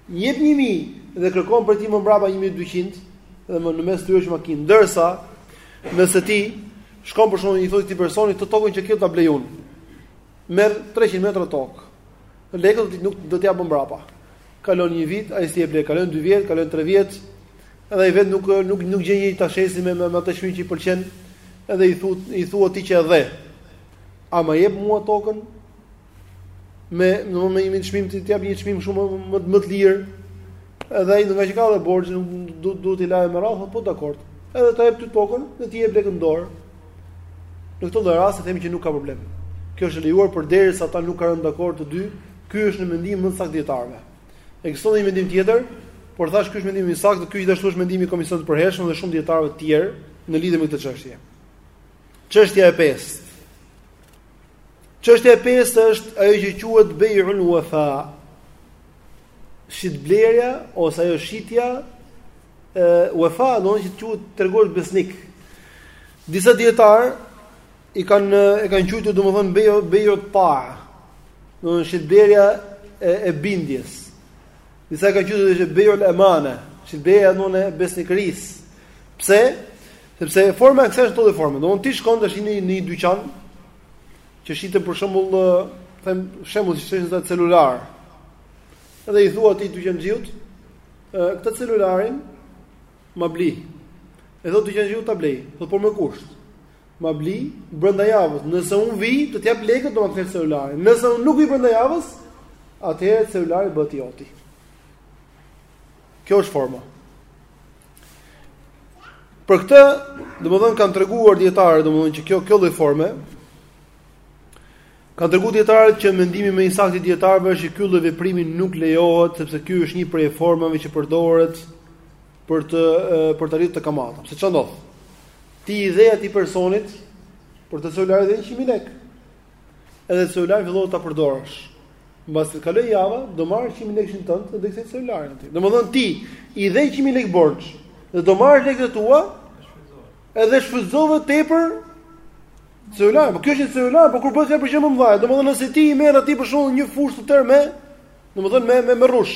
Jep 1000 dhe kërkon prej tij më mbrapa 1200 dhe në mes tyre është makinë. Ndërsa nëse ti shkon për shembull i thotë këtij personi këtë tokën që ke ta blej unë. Merr 300 metra tokë. Lekët do të nuk do t'i jap më mbrapa. Kalon një vit, ai s'i jep lek, kalon dy vjet, kalon tre vjet, edhe ai vet nuk nuk nuk gjen një ta shesi me me atë çmimin që i pëlqen, edhe i thu i thua ti që e dhe. A ma jep mua tokën? Me, domethënë me një çmim t'i jap një çmim shumë më më të lirë. Edhe ai do ngaqë ka dhe borxhin, nuk do do t'i lajë me radhë, thotë po dakord. Edhe ta jep ty tokën dhe ti i jep lekët në dorë. Në këtë lloj rasti themi që nuk ka problem. Kjo është e lejuar përderisa ata nuk kanë rënë dakord të dy. Ky është mendimi më i saktë i dijetarëve. Ekziston një mendim tjetër, por thash ky është mendimi i saktë, ky gjithashtu është mendimi i komisionit të përhershëm dhe shumë dijetarëve të tjerë në lidhje me këtë çështje. Çështja e pestë. Çështja e pestë është ajo që quhet bey'ul wafa. shit blerja ose ajo shitja e uefa do të thotë të tregosh besnik. Disa dietar i kanë e kanë quajtur domethënë bejul bejul uefa. Do të thotë shit blerja e, e bindjes. Disa i kanë quajtur bejul emane, shit blerja domethënë e besnikërisë. Pse? Sepse forma e kësaj është tollë forma. Do të thotë ti shkon tash në një dyqan që shiten për shembull them shembull shiten celular. Edhe i thua ti dyqanxhiut, këtë celularin ma bli. E thotë dyqanxhiu ta blej, por me kusht. Ma bli brenda javës. Nëse un vi, do t'i jap lekët do ma kthesh celularin. Nëse un nuk vi brenda javës, atëherë celulari bëhet i joti. Kjo është forma. Për këtë, domethënë kanë treguar dietarët, domethënë që kjo kjo lloj forme kanë treguar dietarët që mendimi më i saktë i dietarëve është që ky lloj veprimi nuk lejohet sepse ky është një prej formave që përdoret për të për të arritur te kamata. Pse ç'ndodh? Ti i dhe atij personit për celularin dhe 100 mijë lekë. Edhe celularin fillove ta përdorësh. Mbas të kalojë java, do marrësh 100 mijë lekëshin tënd dhe do kthesh celularin atij. Domethënë ti i dhe 100 mijë lekë borxh dhe do marrësh lekët e tua edhe shfrytëzove tepër celularin, po kjo është një celular, po kur bëhet fjalë për gjëra më të mëdha, domethënë nëse ti i merr atij për shembull një fushë të tërë me, domethënë me me, me rrush.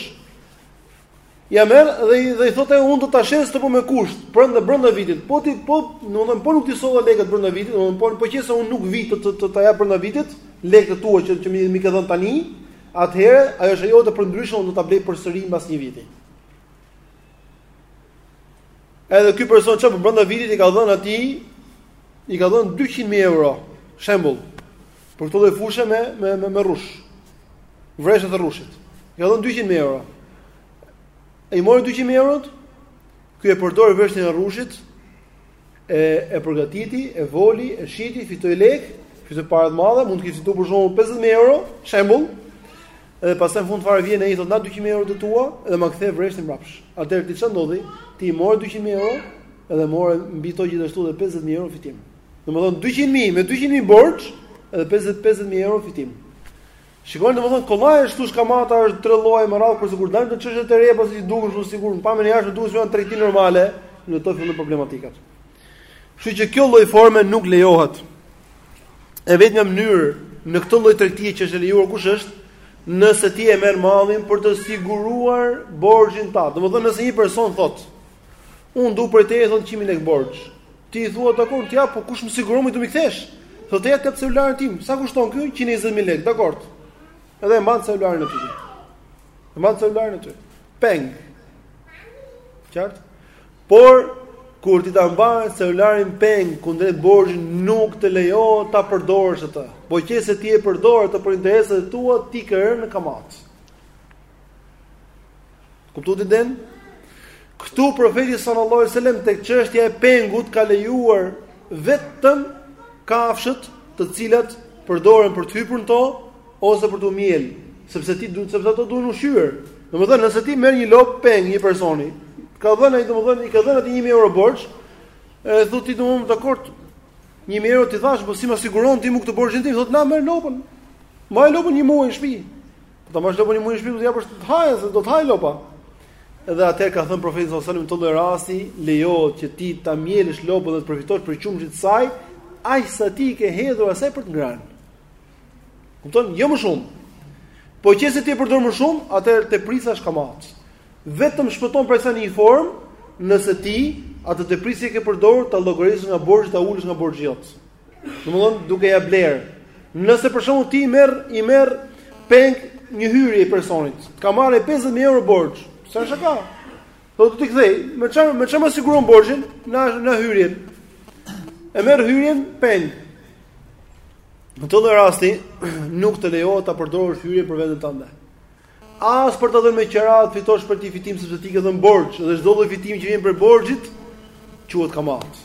Ia merr dhe i dhe i thotë unë do ta shes ty po me kusht, brenda brenda vitit. Po ti po, domethënë po nuk t'i solla lekët brenda vitit, domethënë po po qe se unë nuk vi të të të t'i jap brenda vitit, lekët tua që që m'i ke dhënë tani, atëherë ajo është e jotja përndryshe unë do ta blej përsëri mbas një viti. Edhe ky person çfarë bën brenda vitit i ka dhënë atij i ka dhënë 200.000 euro, shembull. Për këtë lloj fushe me me me, me rrush. Vreshta të rrushit. I ka dhënë 200 mijë euro. Ai i mori 200 mijë eurot. Ky e përdori vreshtën e rrushit, e e përgatiti, e voli, e shiti, fitoi lek, fitoi para të mëdha, mund të kishte fituar për shembull 50000 euro, shembull. Edhe pastaj fund fare vjen ai thotë na 200 mijë eurot e tua dhe ma kthe vreshtën mbrapsh. Atëherë ti ç'ndodhi? Ti i more 200 mijë euro dhe more mbi to gjithashtu edhe 50000 euro fitim. Domethënë 200 mijë me 200 mijë borxh dhe 50 50 mijë euro fitim. Shikoni domethënë kollaj është të thuash kamata është tre lloje me radhë kurse kur dalin këto çështje të reja pasi duken shumë sikur në pamjen e jashtme duken janë tregti normale në këto fillojnë problematikat. Kështu që kjo lloj forme nuk lejohet. E vetmja mënyrë në këtë lloj tregtie që është e lejuar kush është? Nëse ti e merr mallin për të siguruar borxhin tat. Domethënë nëse një person thotë unë du për të dhënë 100 lekë borxh. Ti i thua dakord ta jap, po kush më siguron mua të ma kthesh? Thotë ja këtë celularin tim, sa kushton ky? 120000 lekë, dakord. Edhe e mban celularin e tij. E mban celularin e tij. Peng. Qartë? Por kur ti ta mbash celularin peng kundrejt borxhit nuk të lejohet ta përdorësh atë. Po qe se ti e përdor atë për interesat e tua, ti ke rënë në kamat. Kuptuat idenë? Këtu profeti sallallahu alajhi wasallam tek çështja e pengut ka lejuar vetëm kafshët, të cilat përdoren për të hypur në to ose për t'u mjelë, sepse ti duhet sepse ato duhen ushqyer. Domethënë, nëse ti merr një lopë peng një personi, ke dhënë ai domethënë i ke dhënë atij 1000 euro borxh, e thua ti domethënë dakord 1000 euro t'i dhashë, po si ma siguron ti mua këtë borxhin tim, thotë na merr lopën. Mbaje lopën një muaj në shtëpi. Po ta marrësh lopën një muaj shpi do t'i japësh të hajë se do të hajë lopa. Edhe atëherë ka thënë profeti sallallahu alajhi wasallam në këtë lloj rasti lejohet që ti ta mjelësh lopën dhe të përfitosh prej qumështit të saj, aq sa ti i ke hedhur asaj për të ngrënë. Kupton? Jo më shumë. Po që se ti e përdor më shumë, atëherë teprica është kamat. Vetëm shpëton për sa në një formë, nëse ti atë tepricë që e ke përdorur ta llogarisësh nga borxhi ta ulësh nga borxhi yt. Domthon duke ia blerë. Nëse për shembull ti merr i merr peng një hyrje një personi, të ka marrë 50000 euro borxh. Sa është ka? Po do t'i kthej, me çfarë me çfarë ma siguron borxhin na na hyrjen? E merr hyrjen peng. Në këtë lloj rasti, nuk të lejohet ta përdorësh hyrjen për veten tënde. As për ta dhënë me qira të fitosh prej tij fitim sepse ti ke dhënë borxh dhe çdo lloj fitimi që vjen prej borxhit quhet kamat.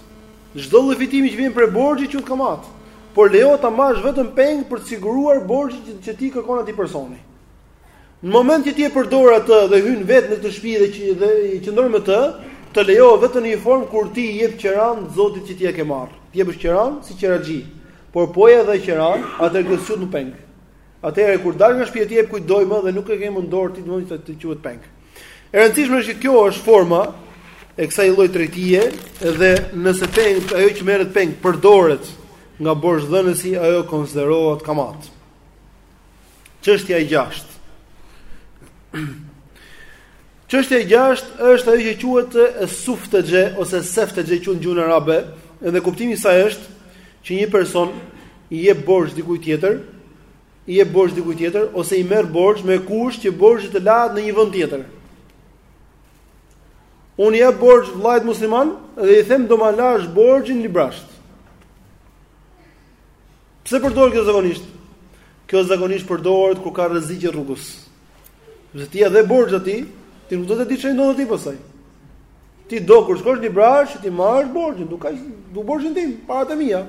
Çdo lloj fitimi që vjen prej borxhit quhet kamat. Por lejohet ta marrësh vetëm peng për të siguruar borxhin që ti i kërkon atij personi. Në moment që ti e përdor atë dhe hyn vetë në këtë shtëpi dhe që dhe qëndron në të, të lejohet vetëm në një formë kur ti i jep qeranë të zotit që ti e ke marrë. T'i japësh qeranë si qeraxhi. Por po ia dhe qeranë, atëherë s'quhet më peng. Atëherë kur del nga shtëpia ti jep kujt dojmë dhe nuk e ke më në dorë ti do të të quhet peng. E rëndësishme është që kjo është forma e kësaj lloj tregtie dhe nëse peng ajo që merret peng përdoret nga borxhdhënësi ajo konsiderohet kamat. Çështja e gjashtë. Çështja e gjashtë është ajo që quhet suftexhe ose seftexhe në gjuhën arabe, edhe kuptimi i saj është që një person i jep borxh dikujt tjetër, i jep borxh dikujt tjetër ose i merr borxh me kusht që borxhi të lahet në një vend tjetër. Unë i jap borxh vllajt musliman dhe i them do ma lash borxhin në Librazhd. Pse përdoret kjo zakonisht? Kjo zakonisht përdoret kur ka rreziqe rrugës. Se ti i dhe borxh atij, ti nuk do të dish çfarë ndodh aty pastaj. Ti do kur të shkosh në Librazhd, t'i marrësh borxhin, do, dua borxhin tim, paratë e mia.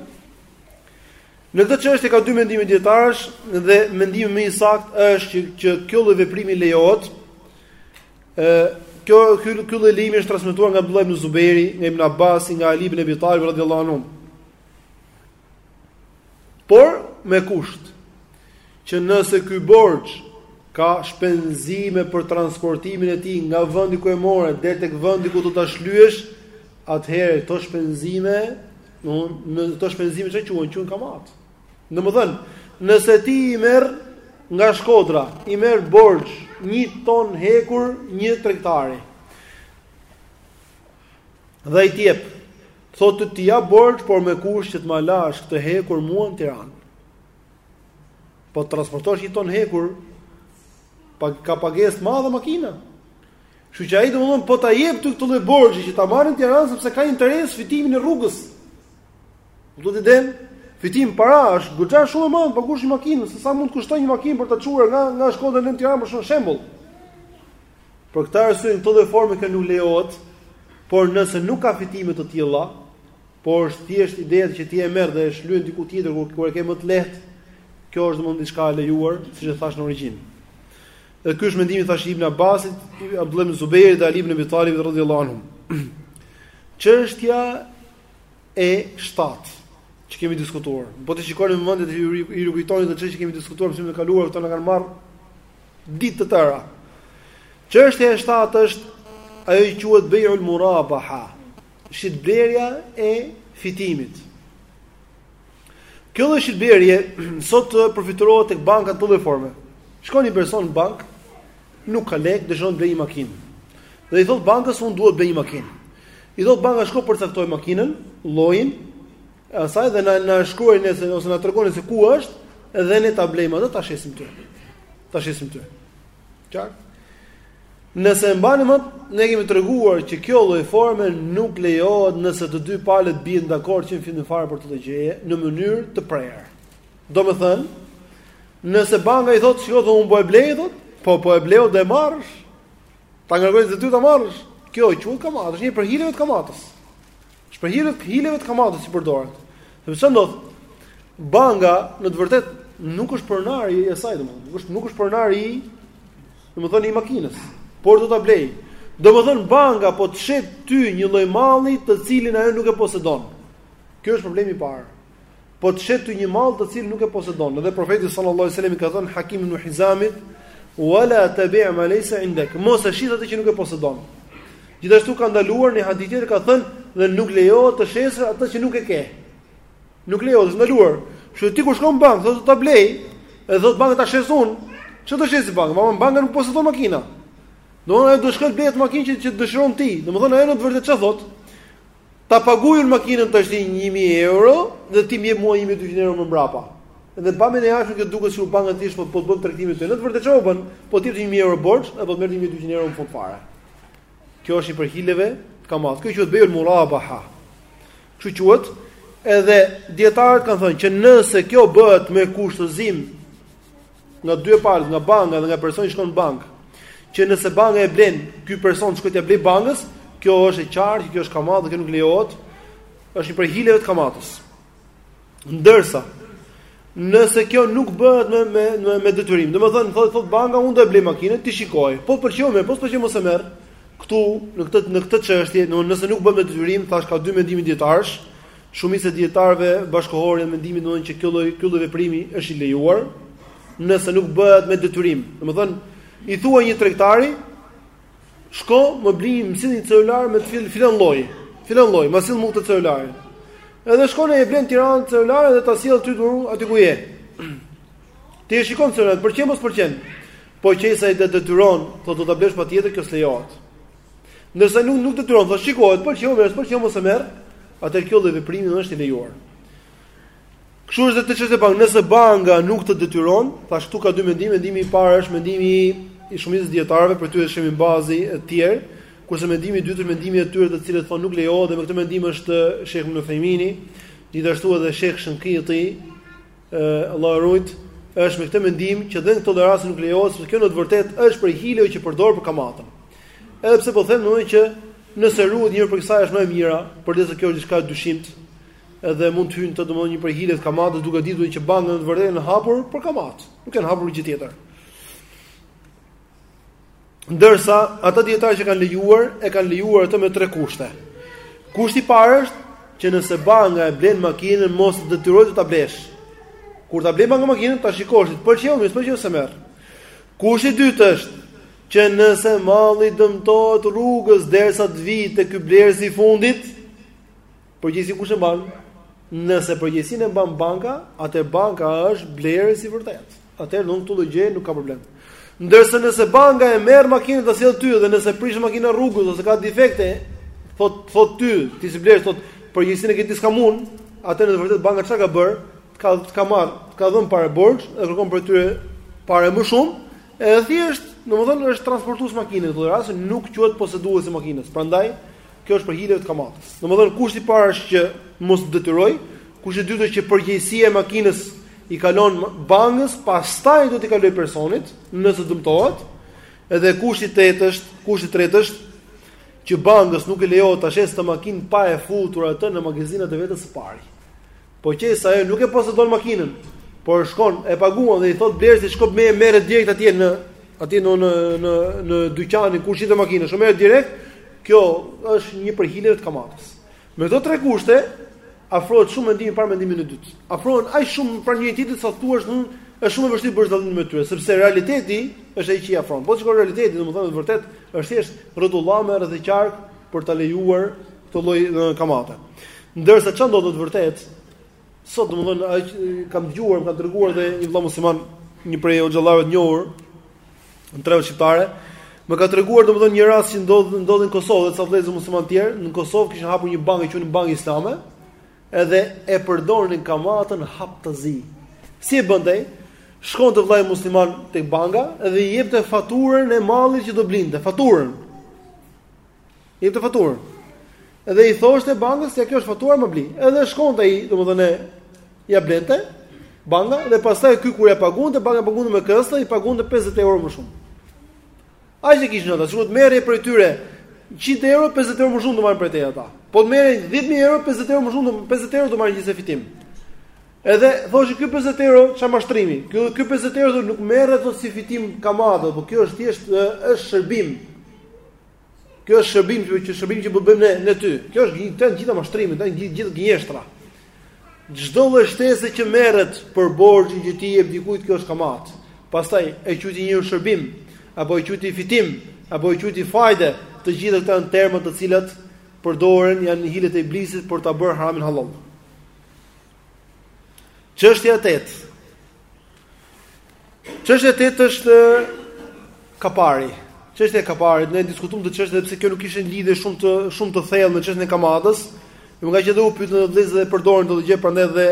Në këtë çështje ka dy mendime dijetarësh dhe mendimi më i saktë është që, që kjo lloj veprimi lejohet. Ë kjo ky ky lloj lejimi është transmetuar nga Abdullah ibn Zubairi, nga Ibn Abbas, nga Ali ibn Abi Talib radhiyallahu anhum. Por me kusht që nëse ky borxh ka shpenzime për transportimin e tij nga vendi ku e more deri tek vendi ku do ta shlyesh, atëherë këto shpenzime Domthonë, këto shpenzime çka quhen? Quhen kamat. Domthonë, nëse ti i merr nga Shkodra, i merr borxh 1 ton hekur një tregtari. Dhe ai të jep. Thotë t'i jap borxh, por me kusht që të më lash këtë hekur mua në Tiranë. Po të transportosh 1 ton hekur, pa ka pagesë të madhe makina. Kështu që ai domthon po ta jep këtu këtë lloj borxhi që ta marrë në Tiranë sepse ka interes fitimin e rrugës. Do të thotë fitim para është goxha shumë e madh për ku di, një makinë, se sa mund të kushtojë një makinë për ta çuar nga nga Shkodra në Tiranë për shembull. Për këtë arsye në këtë lloj forme nuk lejohet, por nëse nuk ka fitime të tilla, por është thjesht ideja që ti e merr dhe e shlyen diku tjetër kur kur e ke më të lehtë, kjo është domethënë diçka e lejuar, siç e thash në origjinë. Dhe ky është mendimi thashë i Ibn Abbasit, Abdullah ibn Zubairit dhe Ali ibn Abi Talibit radhiyallahu anhum. Çështja e 7 që kemi diskutuar. Po t'i shikoni me vëmendje, i rikujtoni këto çështje që kemi diskutuar mësimin e kaluar këto na kanë marr ditë të tëra. Çështja e 7 është ajo që quhet bey'ul murabaha. Shitblerja e fitimit. Kjo lloj shitblerje sot përfytyrohet tek bankat në këtë lloj forme. Shkon një person në bank, nuk ka lekë, dëshiron të blejë një makinë. Dhe i thot bankës, "Unë dua të blej një makinë." I thot banka, "Shko përcaktoj makinën, llojin e saj dhe na na shkruaj nëse ose na tregoni se ku është dhe ne ta blejmë atë, ta shesim ty." Ta shesim ty. Qartë? Nëse e mbani mend, ne kemi treguar që kjo lloj forme nuk lejohet nëse të dy palët bien dakord që në fillim fare për këtë gjë në mënyrë të prerë. Domethënë, nëse banka i thotë shiko, unë po e blej, thotë, po po e bleva do e marrësh. Ta ngarkoj si detyrë ta marrësh. Kjo quhet kamat, është një prej hileve të kamatës. Është prej hileve të kamatës që përdoren. Sepse çfarë ndodh? Banka në të vërtetë nuk është pronar i asaj domethënë, nuk është nuk është pronar i domethënë i makinës, por do ta blej. Domethënë banka po të shet ty një lloj malli të cilin ajo nuk e posedon. Kjo është problemi i parë. po të shet ty një mall të cilin nuk e posedon. Dhe profeti sallallahu alajhi wasallam i ka thënë Hakim ibn Hizamit, "Wala tabi' ma laysa 'indak." Mos e shit atë që nuk e posedon. Gjithashtu ka ndaluar në hadith tjetër ka thënë dhe nuk lejohet të shesë atë që nuk e ke. Nuk lejohet, është ndaluar. Kështu ti kur shkon në bankë, thua ta blej, e thotë banka ta shes unë. Ça do të shesë banka, ama banka nuk posedon makina. Domethënë do shkojë të blejë atë makinë që, që dëshiron ti. Domethënë ajo në të vërtetë çfarë thotë? Ta paguaj unë makinën ta zëmë një mijë euro dhe ti më jep mua një mijë e dyqind euro më mbrapa. Dhe në pamjen e jashtme që duket sikur banka po të bën tregti me ty. Në të vërtetë çfarë bën? Po t'i jep një mijë euro borxh dhe po merr një mijë e dyqind euro në fund fare. Kjo është një prej hileve të kamatës. Kjo quhet bejul murabaha. Kështu quhet. Edhe dijetarët kanë thënë që nëse kjo bëhet me kushtëzim nga dy palët, nga banka dhe nga personi që shkon në bankë, që nëse banka e blen, ky person shkon t'ia blejë bankës, kjo është e qartë, kjo është kamatë, kjo nuk lejohet. Është një prej hileve të kamatës. Ndërsa Nëse kjo nuk bëhet me me me, me detyrim, domethënë thotë thot banka unë do e blej makinën, ti shikoje. Po pëlqeu merre, po s'pëlqeu mos e merr. Ktu në këtë në këtë çështje, nëse nuk bëhet me detyrim, thash ka dy mendime dijetarësh, Shumica e dijetarëve bashkëkohorë janë të mendimit domethënë që kjo lloj ky lloj veprimi është i lejuar, nëse nuk bëhet me detyrim. Domethënë i thua një tregtari, shko më bli një mësim një celular me fil filan lloj, filan lloj, më sill mua këtë celularin. Edhe shkon e blen Tiranë celularin dhe ta sjell ty duru aty ku je. Ti e shikon celularin, pëlqen ose s' pëlqen. Po qe se ai detyron, thotë do ta blesh patjetër kjo s'lejohet. Nëse nuk nuk detyron, thotë shikoje, po pëlqeu merre, po s'pëlqeu mos e merr, atëherë kjo lloj veprimi është i lejuar. Kështu është edhe çështja e bankës, nëse banka nuk të detyron, thash këtu ka dy mendime, mendimi i parë është mendimi i shumicës dijetarëve prej tyre është Sheikh Ibn Bazi e tjerë, kurse mendimi i dytë është mendimi i atyre të cilët thonë nuk lejohet dhe me këtë mendim është Sheikh Ibn Uthaymini, gjithashtu edhe Sheikh Shankiti, Allahu e ruajt, është me këtë mendim që dhe në këtë rast nuk lejohet, sepse kjo në të vërtetë është prej hileve që përdoren për kamatën. Edhe pse po them domethënë që nëse ruhet njeriu prej kësaj është më e mira, përderisa kjo është diçka e dyshimtë, edhe mund të hyjë te domethënë një prej hileve të kamatës duke ditur që bankat në të vërtetë janë hapur për kamat, nuk janë hapur për gjë tjetër. Ndërsa ata dijetarë që kanë lejuar, e kanë lejuar atë me tre kushte. Kushti i parë është që nëse banka e blen makinën mos të detyrojë ty ta blesh. Kur ta blen banka makinën, ta shikosh, të pëlqeu, nëse s'pëlqeu s'e merr. Kushti i dytë është që nëse malli dëmtohet rrugës derisa të vijë te ky blerësi i fundit, përgjegjësi kush e mban? Nëse përgjegjësinë e mban banka, atëherë banka është blerës i vërtetë. Atëherë në këtë gjë, nuk ka problem. Ndërsa nëse banka e merr makinën ta sjell ty dhe nëse prishet makina rrugës ose ka defekte, thot thot ty, ti si blerës thot përgjegjësinë e këtij s'kam unë, atëherë në të vërtetë banka çka ka bër, të ka marr, ka dhënë para borxh, e kërkon prej teje para më shumë, E thjesht, domethënë është transportues makinë në këtë rast, nuk quhet posedues i makinës. Prandaj kjo është prej hileve të kamatës. Domethënë kushti i parë është që mos të detyroj, kushti i dytë është që përgjegjësia e makinës i kalon bankës, pastaj do t'i kaloj personit, nëse dëmtohet. Edhe kushti i tretë është, kushti i tretë është që bankës nuk i lejohet ta shesë atë makinë pa e futur atë në magazinat e vetes së pari. Po qe se ajo nuk e posedon makinën, por shkon e paguan dhe i thot blerësit shko merre direkt atje në atje në në në në dyqanin ku shitet makina, shko merre direkt. Kjo është një prej hileve të kamatës. Me këto tre kushte afrohet shumë mendimi i parë me mendimin e dytë. Afrohen aq shumë pranë njëri-tjetrit sa thua është është shumë e vështirë bësh dallimin mes tyre, sepse realiteti është ai që i afron. Po sikur realiteti, domethënë në të vërtet është thjesht rrotullame rreth e qark për ta lejuar Këtë lloj kamate. Ndërsa ça ndodh në të vërtet, sot domethënë ai kam dëgjuar, më ka treguar dhe një vëlla musliman, një prej hoxhallarëve të njohur në trevat shqiptare, më ka treguar domethënë një rast që ndodh ndodhi në Kosovë, ca vëllezër musliman të tjerë, në Kosovë kishin hapur një bankë e quanin bankë islame, edhe e përdornin kamatën haptazi. Si e bënte? Shkonte vëllai musliman tek banka dhe i jepte faturën e mallit që do blinte, faturën. I jepte faturën. Edhe i thoshte bankës se ja kjo është fatura ma bli. Edhe shkonte ai, domethënë, ja blente banka dhe pastaj ky kur ia paguante bankës, ia paguante me kësta, i paguante 50 euro më shumë. Aq e kishin ata, sikur të merrej prej tyre 100 euro, 50 euro më shumë do marrin prej teje ata. Po të merrej 10000 euro, 50 euro më shumë, 50 euro do marrin gjithsej fitim. Edhe thoshin ky 50 euro çfarë mashtrimi? Ky ky 50 euro nuk merret thotë si fitim kamate, por kjo është thjesht është shërbim. Kjo është shërbim që që shërbim që po bëjmë ne ty. Kjo është janë të gjitha mashtrime, të gjithë gjithë gënjeshtra. Çdo lloj shtese që merret për borxhin që ti jep dikujt, kjo është kamat. Pastaj e quajte ti shërbim, apo e quajte ti fitim, apo e quajte ti fajde, të gjitha këto janë terma të cilat përdoren janë hilet e iblisit për ta bërë haramin hallall. Çështja e tetë. Çështja e tetë është kapari. Çështja e kaparit, ne diskutuam këtë çështje sepse kjo nuk kishte lidhje shumë të thellë me çështjen e kamatës. Më ngaqë dhe u pyetën vëllezërit e përdorin këtë gjë, prandaj dhe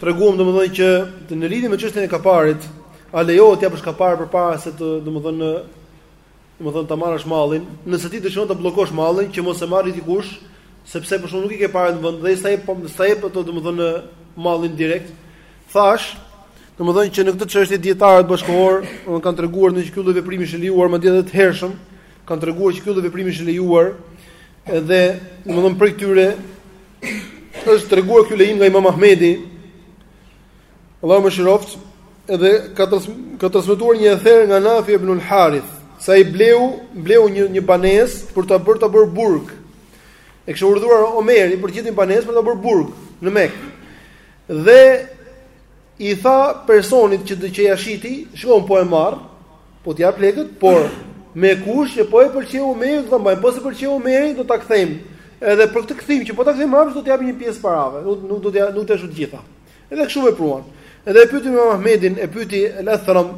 treguam domethënë që në lidhje me çështjen e kaparit, a lejohet të japësh kapar përpara se të domethënë domethënë ta marrësh mallin, nëse ti dëshiron ta bllokosh mallin që mos e marrë dikush, sepse për shembull nuk i ke paret në vend dhe sa i po sa i po domethënë mallin direkt. Thashë, domethënë që në këtë çështje dijetarët bashkëkohorë domethënë kanë treguar që ky lloj veprimi është i lejuar madje edhe të hershëm, kanë treguar që ky lloj veprimi është i lejuar edhe domethënë prej tyre është treguar ky lejim nga Imam Ahmedi Allahu e mëshiroftë, edhe ka tras, ka transmetuar një ether nga Nafi ibn al-Harith, se ai bleu, bleu një një banesë për ta bërë ta bërë burg. E kishte urdhëruar Omeri për të gjetur një banesë për ta bërë burg në Mekë. Dhe i tha personit që do që ia shiti, shiko po e marr, Po t'jap lekët, por me kusht që po e pëlqeu Omerit do ta mbajmë, po s'i pëlqeu Omerit do ta kthejmë. Edhe për këtë kthim që po ta kthejmë mbrapsht do t'japim një pjesë të parave, nuk nuk do t'ja nuk të të gjitha. Edhe kështu vepruan. Edhe e pyeti Imam Ahmedin, e pyeti Al-Athram,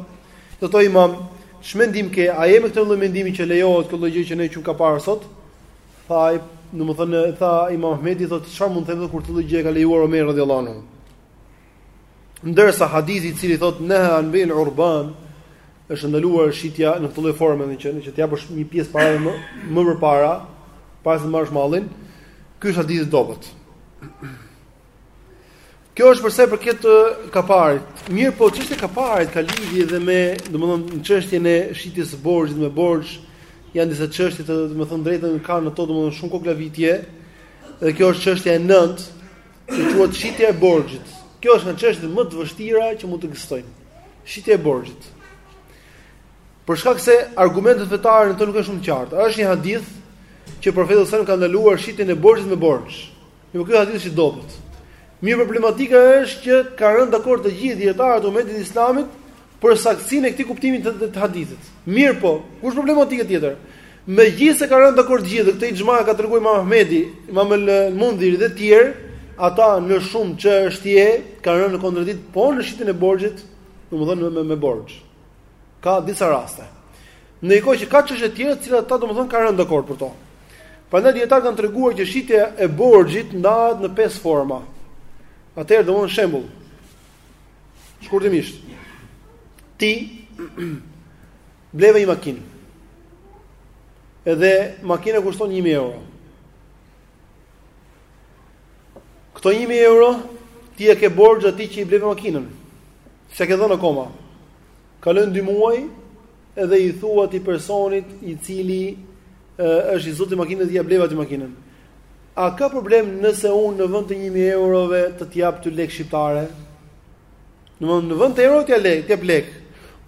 thotë imam, ç'mendim ke, a jemi këtë lloj mendimi që lejohet këtë lloj gjë që ne quajmë kapar sot? Tha ai, domethënë tha Imam Ahmedi thotë çfarë mund të them kur këtë lloj gjë e ka lejuar Omer radhiyallahu anhu. Ndërsa hadithi i cili thotë neha an bej il urban është ndaluar shitja në këtë lloj forme në që që të japësh një pjesë para më më përpara para se të marrësh mallin. Ky është hadith i dobët. Kjo është për sa i përket kaparit. Mirëpo, çështja e kaparit ka lidhje edhe me, domethënë, në çështjen e shitjes së borxhit me borxh, janë disa çështje të, domethënë, të drejtën kanë në to, domethënë, shumë koklavitje. Dhe kjo është çështja e nëntë, që quhet shitja e borxhit. Kjo është nga çështjet më të vështira që mund të ekzistojnë. Shitja e borxhit. Për shkak se argumentet fetare në të nuk janë shumë të qarta. Është një hadith që profeti sallallahu ka ndaluar shitjen e borxhit me borxh. Edhe ky hadith është i dobët. Mirëpo problematika është që kanë rënë dakord të gjithë dijetarët e umetit islamit për saktësinë e këtij kuptimi të, të, të hadithit. Mirëpo, ku është problematika tjetër? Megjithëse kanë rënë dakord të gjithë dhe këtë ixhma e ka treguar Imam Ahmedi, Ibn al-Mundhir dhe të tjerë, ata në shumë çështje kanë rënë në kontradikt po në shitjen e borxhit, domethënë me, me, me borxh. Ka disa raste. Në kohë që ka çështje të tjera, të cilat ata domethënë kanë rënë dakord për to. Prandaj dijetarët kanë treguar që shitja e borxhit ndahet në pesë forma. Atëherë domethënë shembull, Shkurtimisht. Ti bleve një makinë. Edhe makina kushton 1000 euro. Këto 1000 euro ti e ke borxh atij që ia bleve makinën. S'e ke dhënë akoma. Kalojnë 2 muaj edhe i thua ti personit i cili është i zoti i makinës që ia bleve ti makinën. A ka problem nëse unë në vend të 1000 eurove të të jap ty lek shqiptare? Në vend në vend të euro të jap lek, të jap lek.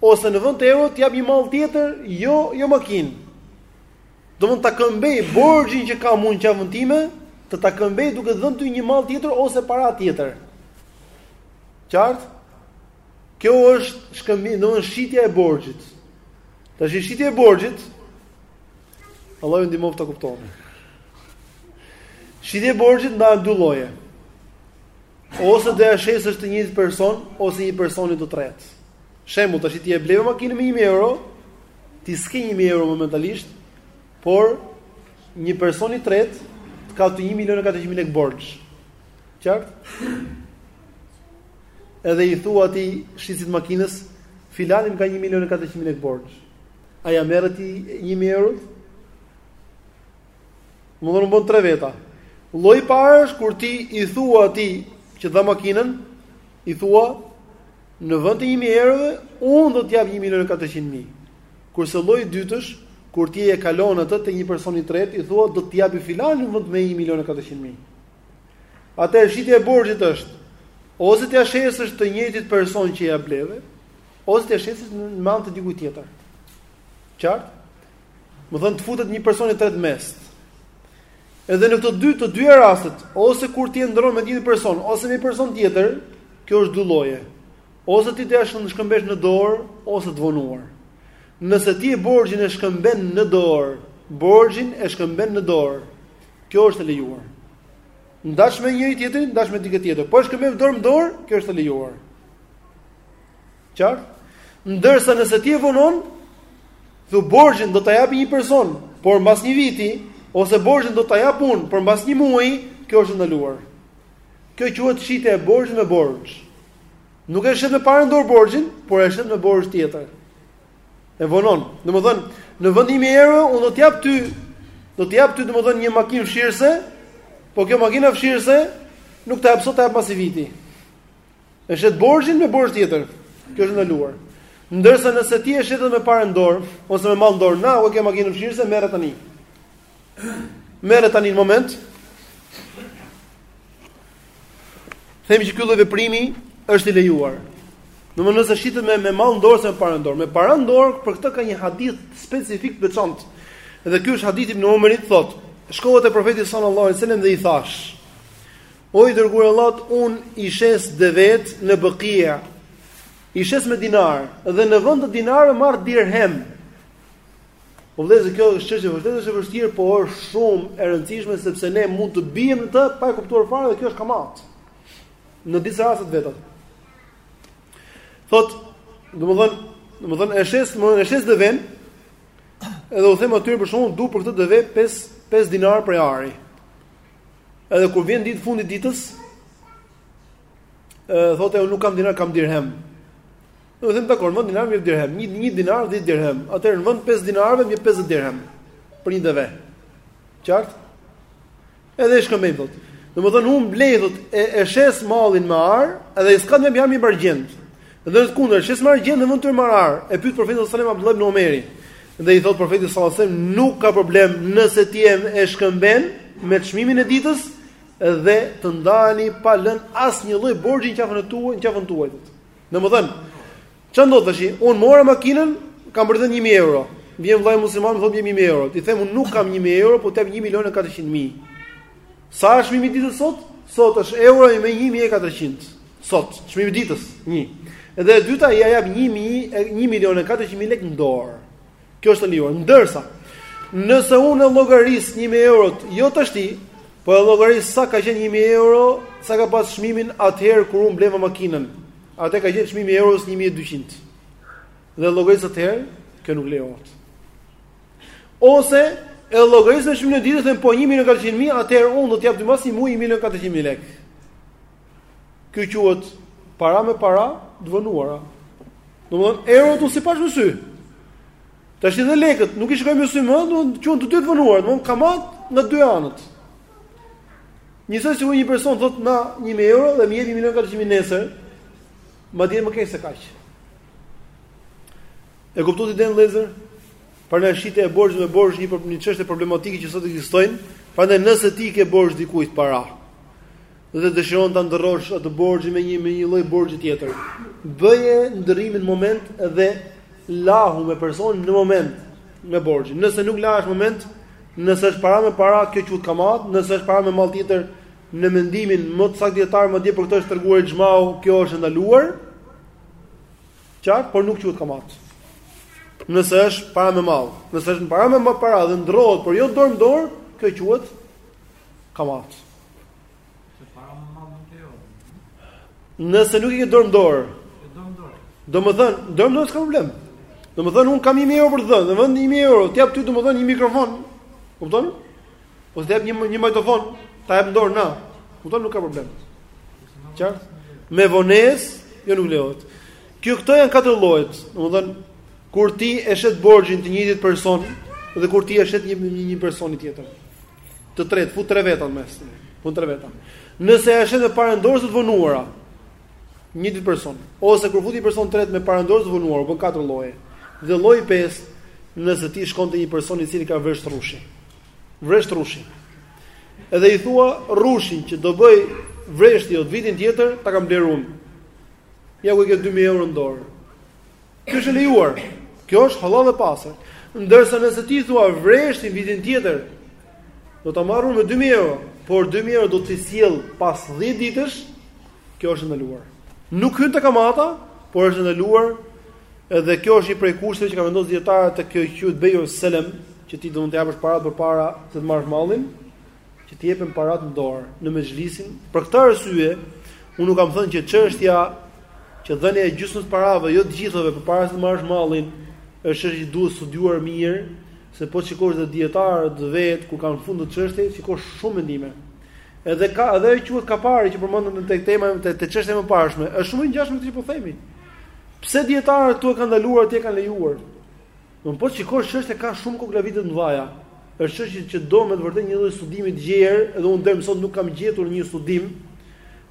Ose në vend të euro të jap një mall tjetër, jo, jo makinë. Domethënë ta këmbej borxhin që kam në qafën time, të ta këmbej duke të dhënë ty një mall tjetër ose para tjetër. Qartë? Kjo është shkëmbim, domethënë shitja e borxhit. Tashi shitja e borxhit Allahu ju ndihmoftë ta kuptoni. Shitja e borxhit ndahet dy lloje. Ose do ja shesësh të njëjtit person ose një personi të tretë. Shembull, tashi ti e bleve makinën me 1000 euro, ti s'ke 1000 euro momentalisht, por një person i tretë të ka ty 1 milion e 400 mijë lek borxh. Qartë? Edhe i thua ti shitësit të makinës, filani m'ka 1 milion e 400 mijë lek borxh. A ja merr ti një mijë euro? Domethënë bëhen tre veta. Lloji i parë është kur ti i thua atij që dha makinën, i thua në vend të 1000 eurove, unë do të jap 1 milion e 400 mijë. Kurse lloji i dytë është kur ti e kalon atë te një person i tretë, i thua do të japi filani në vend tim 1 milion e 400 mijë. Atëherë shitja e borxhit është ose t'ia shesësh të njëjtit person që ia bleve, ose ta shesësh në mand të dikujt tjetër. Qartë? Domethënë të futet një person i tretë mes. Edhe në këto dy të dyja rastet, ose kur ti e ndron me një person ose me një person tjetër, kjo është dy lloje. Ose ti ta shkëmbesh në dorë ose të vonuar. Nëse ti e borxhin e shkëmben në dorë, borxhin e shkëmben në dorë. Kjo është e lejuar. Ndash me njëri tjetrin, ndash me dikë tjetër. Po e shkëmbeve dorë me dorë, kjo është e lejuar. Qartë? Ndërsa nëse ti e vonon, thua borxhin do ta japi një person, por mbas një viti ose borxhin do ta jap unë, por mbas një muaji, kjo është e ndaluar. Kjo quhet shitja e borxhit me borxh. Nuk e shet me para në dorë borxhin, por e shet me borxh tjetër. E vonon. Domethënë, në vend të 1000 euro, unë do të jap ty, do të jap ty domethënë një makinë fshirëse, po kjo makinë fshirëse nuk ta jap sot, ta jap pas viti. E shet borxhin me borxh tjetër. Kjo është ndaluar. Ndërsa nëse ti e shet me para n'dorë ose me mall n'dorë, na ku e ke makinën fshirëse merr tani. Merr tani në moment. Themi që ky lloj veprimi është i lejuar. Domethënë nëse shitet me, me mall n'dorë ose me para n'dorë. Me para n'dorë, për këtë ka një hadith specifik të veçantë. Edhe ky është hadithi i ibn Omerit, thotë, shkova te profeti sallallahu alajhi wasallam, dhe i thashë, O i dërguar i Allahut, unë i shes devet në Bëkia, i shes me dinar dhe në vend të dinarëve marr dirhem. Po ore vëllezër, kjo është çështje vërtet është e vështirë, por është shumë e rëndësishme sepse ne mund të biem në të pa e kuptuar fare dhe kjo është kamat. Në disa raste të veta. Thot, domethën, domethën e shes, domethën e shes deven. Edhe u them aty për shembull un du për këtë deve 5 5 dinar prej ari. Edhe kur vjen ditë fundit ditës, më thotë unë nuk kam dinar, kam dirhem. Unë i them dakord, në vend dinarëve më jep dirhem, një një dinar 10 dirhem. Atëherë në vend 5 dinarëve më jep 50 dirhem për një deve. Qartë? Edhe i shkëmbej thotë. Domethënë un blej thotë e, e shes mallin me ar, edhe e shkëmbej arin me argjend. Dhe të kundërt, shes me argjend në vend të tij marr ar, e pyet profetin sallallahu alajhi wasallam Abdullah ibn Omeri. Dhe i thot profeti sallallahu alajhi wasallam, nuk ka problem nëse ti e shkëmben me çmimin e ditës dhe të ndani pa lën asnjë lloj borxhi në qafën tuaj, në qafën tuaj. Domethën, ça ndodh tashti, un mora makinën, kam borxh 1000 euro. Vjen vllai musliman, më thot jepi 1000 euro. Ti them un nuk kam 1000 euro, po të jap 1 milion e 400 mijë. Sa është çmimi i ditës sot? Sot është euroja me 1400. Sot, çmimi i ditës, 1. Dhe e dyta ia jap 1000 1 milion e 400 mijë lekë në dorë. Kjo është e lejuar. Ndërsa, nëse unë llogaris 1000 eurot, jo tashti, po e llogaris sa ka qenë 1000 euro, sa ka pas çmimin atëherë kur unë bleva makinën. Atë ka qenë çmimi i euros 1200. Dhe llogaris atëherë, kjo nuk lejohet. Ose e llogaris me çmimin e ditës them po 1 milion 400 mijë, atëherë unë do të jap ty mas një muaj 1 milion 400 mijë lekë. Kjo quhet para me para të vonuara. Domthonë eurot unë s'i pashë me sy. Tash edhe lekët, nuk i shikojmë me sy më, do të quhen të dy të vonuara, domthonë kamat nga dy anët. Njësoj si një person thot na 1000 euro dhe më jep 1 milion 400 mijë nesër, madje më keq se kaq. E kuptuat idenë vëllezër? Prandaj shitja e borxhit me borxh një, një çështje problematike që sot ekzistojnë. Prandaj nëse ti ke borxh dikujt para dhe dëshiron ta ndërrosh atë borxhin me një me një lloj borxhi tjetër, bëje ndërrimin në moment dhe lahu me personin në moment me borxhin. Nëse nuk lahesh në moment, nëse është para me para, kjo quhet kamat, nëse është para me mall tjetër, në mendimin më të saktë të dietarëve, madje për këtë është treguar ixhmau, kjo është e ndaluar. Qartë, por nuk quhet kamat. Nëse është para me mall, nëse është para me para dhe ndrrohet, por jo dorë në dorë, kjo quhet kamat. Se para me mall nuk e jo. Nëse nuk i ke dorë në dorë. E dorë në dorë. Domethën, dorë në dorë s'ka problem. Domethën un kam 1000 euro për të dhënë, në vend 1000 euro, ti jap ty domethën një mikrofon. Kupton? Ose të jap një një magnetofon, ta jap në dorë na. Kupton nuk ka problem. Qartë? Me vonesë, jo nuk lejohet. Kjo këto janë katër llojet. Domethënë kur ti e shet borxhin të njëjtit person dhe kur ti e shet një një, një personi tjetër. Të tretë, fut tre veta në mes. Fut tre veta. Nëse e shet me para në dorë ose të vonuara, të njëjtit person, ose kur futet personi i tretë me para në dorë ose të vonuara, bën katër lloje. Dhe lloji i pestë, nëse ti shkon te një person i cili ka vresht rrushi. Vresht rrushi. Edhe i thua rrushin që do bëj vreshti jot vitin tjetër ta kam blerë unë. Ja ku i ke 2000 euro në dorë. Kjo është e lejuar. Kjo është hallall dhe e pastër. Ndërsa nëse ti thua vreshtin vitin tjetër do ta marr unë me 2000 euro, por 2000 euro do t'i sjell pas 10 ditësh, kjo është e ndaluar. Nuk hyn te kamata, por është e ndaluar Edhe kjo është një prej kushteve që kanë vendosur dietarët te kjo quhet bejus selem, që ti do të japësh para përpara të marrësh mallin, që të jepen paratë në dorë në mexhlisin. Për këtë arsye, unë nuk kam thënë që çështja që dhënia e gjysmës së parave, jo të gjithave përpara se të marrësh mallin, është çështje që duhet studiuar mirë, se po të shikosh dhe dietarët vetë kur kanë fund të çështjes, shikosh shumë mendime. Edhe ka edhe ajo quhet kapari që përmendëm tek tema te çështja e mëparshme. Është shumë e ngjashme me këtë që po themi. Pse dijetarët këtu e kanë ndaluar atje e kanë lejuar? Don po të shikosh çështja ka shumë koklavitje të mëdha. Është çështje që do me të vërtetë një lloj studimi të gjerë, edhe unë deri më sot nuk kam gjetur një studim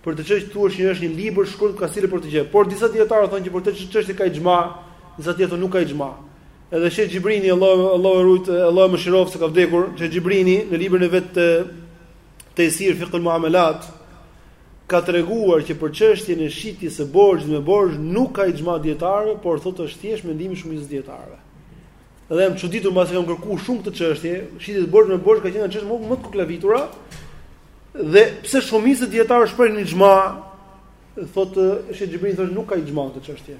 për këtë çështje të thuash që është një libër shkruar kastile për këtë gjë. Por disa dietarë thonë që për këtë çështje ka ixhma, disa të tjerë thonë nuk ka ixhma. Edhe Sheh Xhibrini, Allahu Allahu e rujt, Allahu e mëshiroft se ka vdekur, Sheh Xhibrini në librin e vet të Tejsir Fiqh al-Muamalat ka treguar që për çështjen e shitjes së borxhit me borxh nuk ka ixhma të dietarëve, por thotë është thjesht mendimi i shumicës së dietarëve. Dhe jam çuditur pasi kam kërkuar shumë këtë çështje, shitjes borxh me borxh ka qenë një çështje më më të koklavitura. Dhe pse shumica e dietarëve shprehin ixhma, thotë Sheh Xhibrin thotë nuk ka ixhma këtë çështje.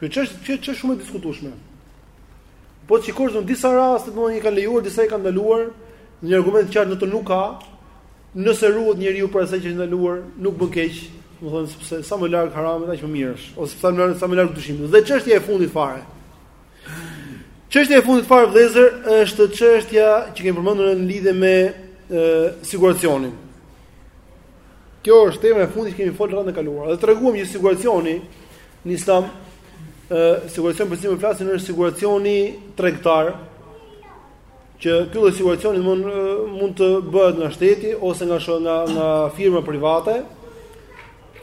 Kjo çështje kjo çështje shumë e diskutueshme. Po të shikosh në disa raste domethënë i kanë lejuar, disa i kanë ndaluar, një argument qartë në të nuk ka. Nëse ruhet njeriu për asaj që është ndaluar, nuk bën keq, domethënë sepse sa më larg haramit aq më mirë është, ose sa më larg sa më larg dyshimit. Dhe çështja e fundit fare. Çështja e fundit fare vëllezër është çështja që kemi përmendur në lidhje me e, siguracionin. Kjo është tema e fundit që kemi folur herën e kaluar. Dhe treguam që siguracioni Në Islam, siguracioni për cilin flasim është siguracioni tregtar, që ky lloj siguracioni mund mund të bëhet nga shteti ose nga nga nga firma private.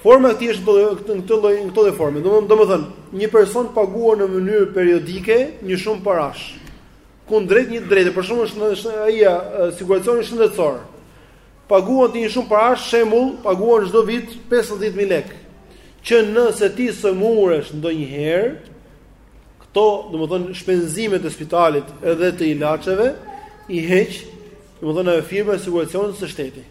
Forma e tij është në këtë lloj në këtë lloj forme. Domthonë, domethënë, një person paguan në mënyrë periodike një shumë parash. Kundrejt një të drejte, për shembull është ai siguracioni shëndetësor. Paguan ti një shumë parash, shembull, paguan çdo vit pesëdhjetë mijë lekë. Që nëse ti sëmuresh ndonjëherë, këto, domethënë shpenzimet e spitalit edhe të ilaçeve i heq, domethënë ajo firma e siguracionit ose shteti.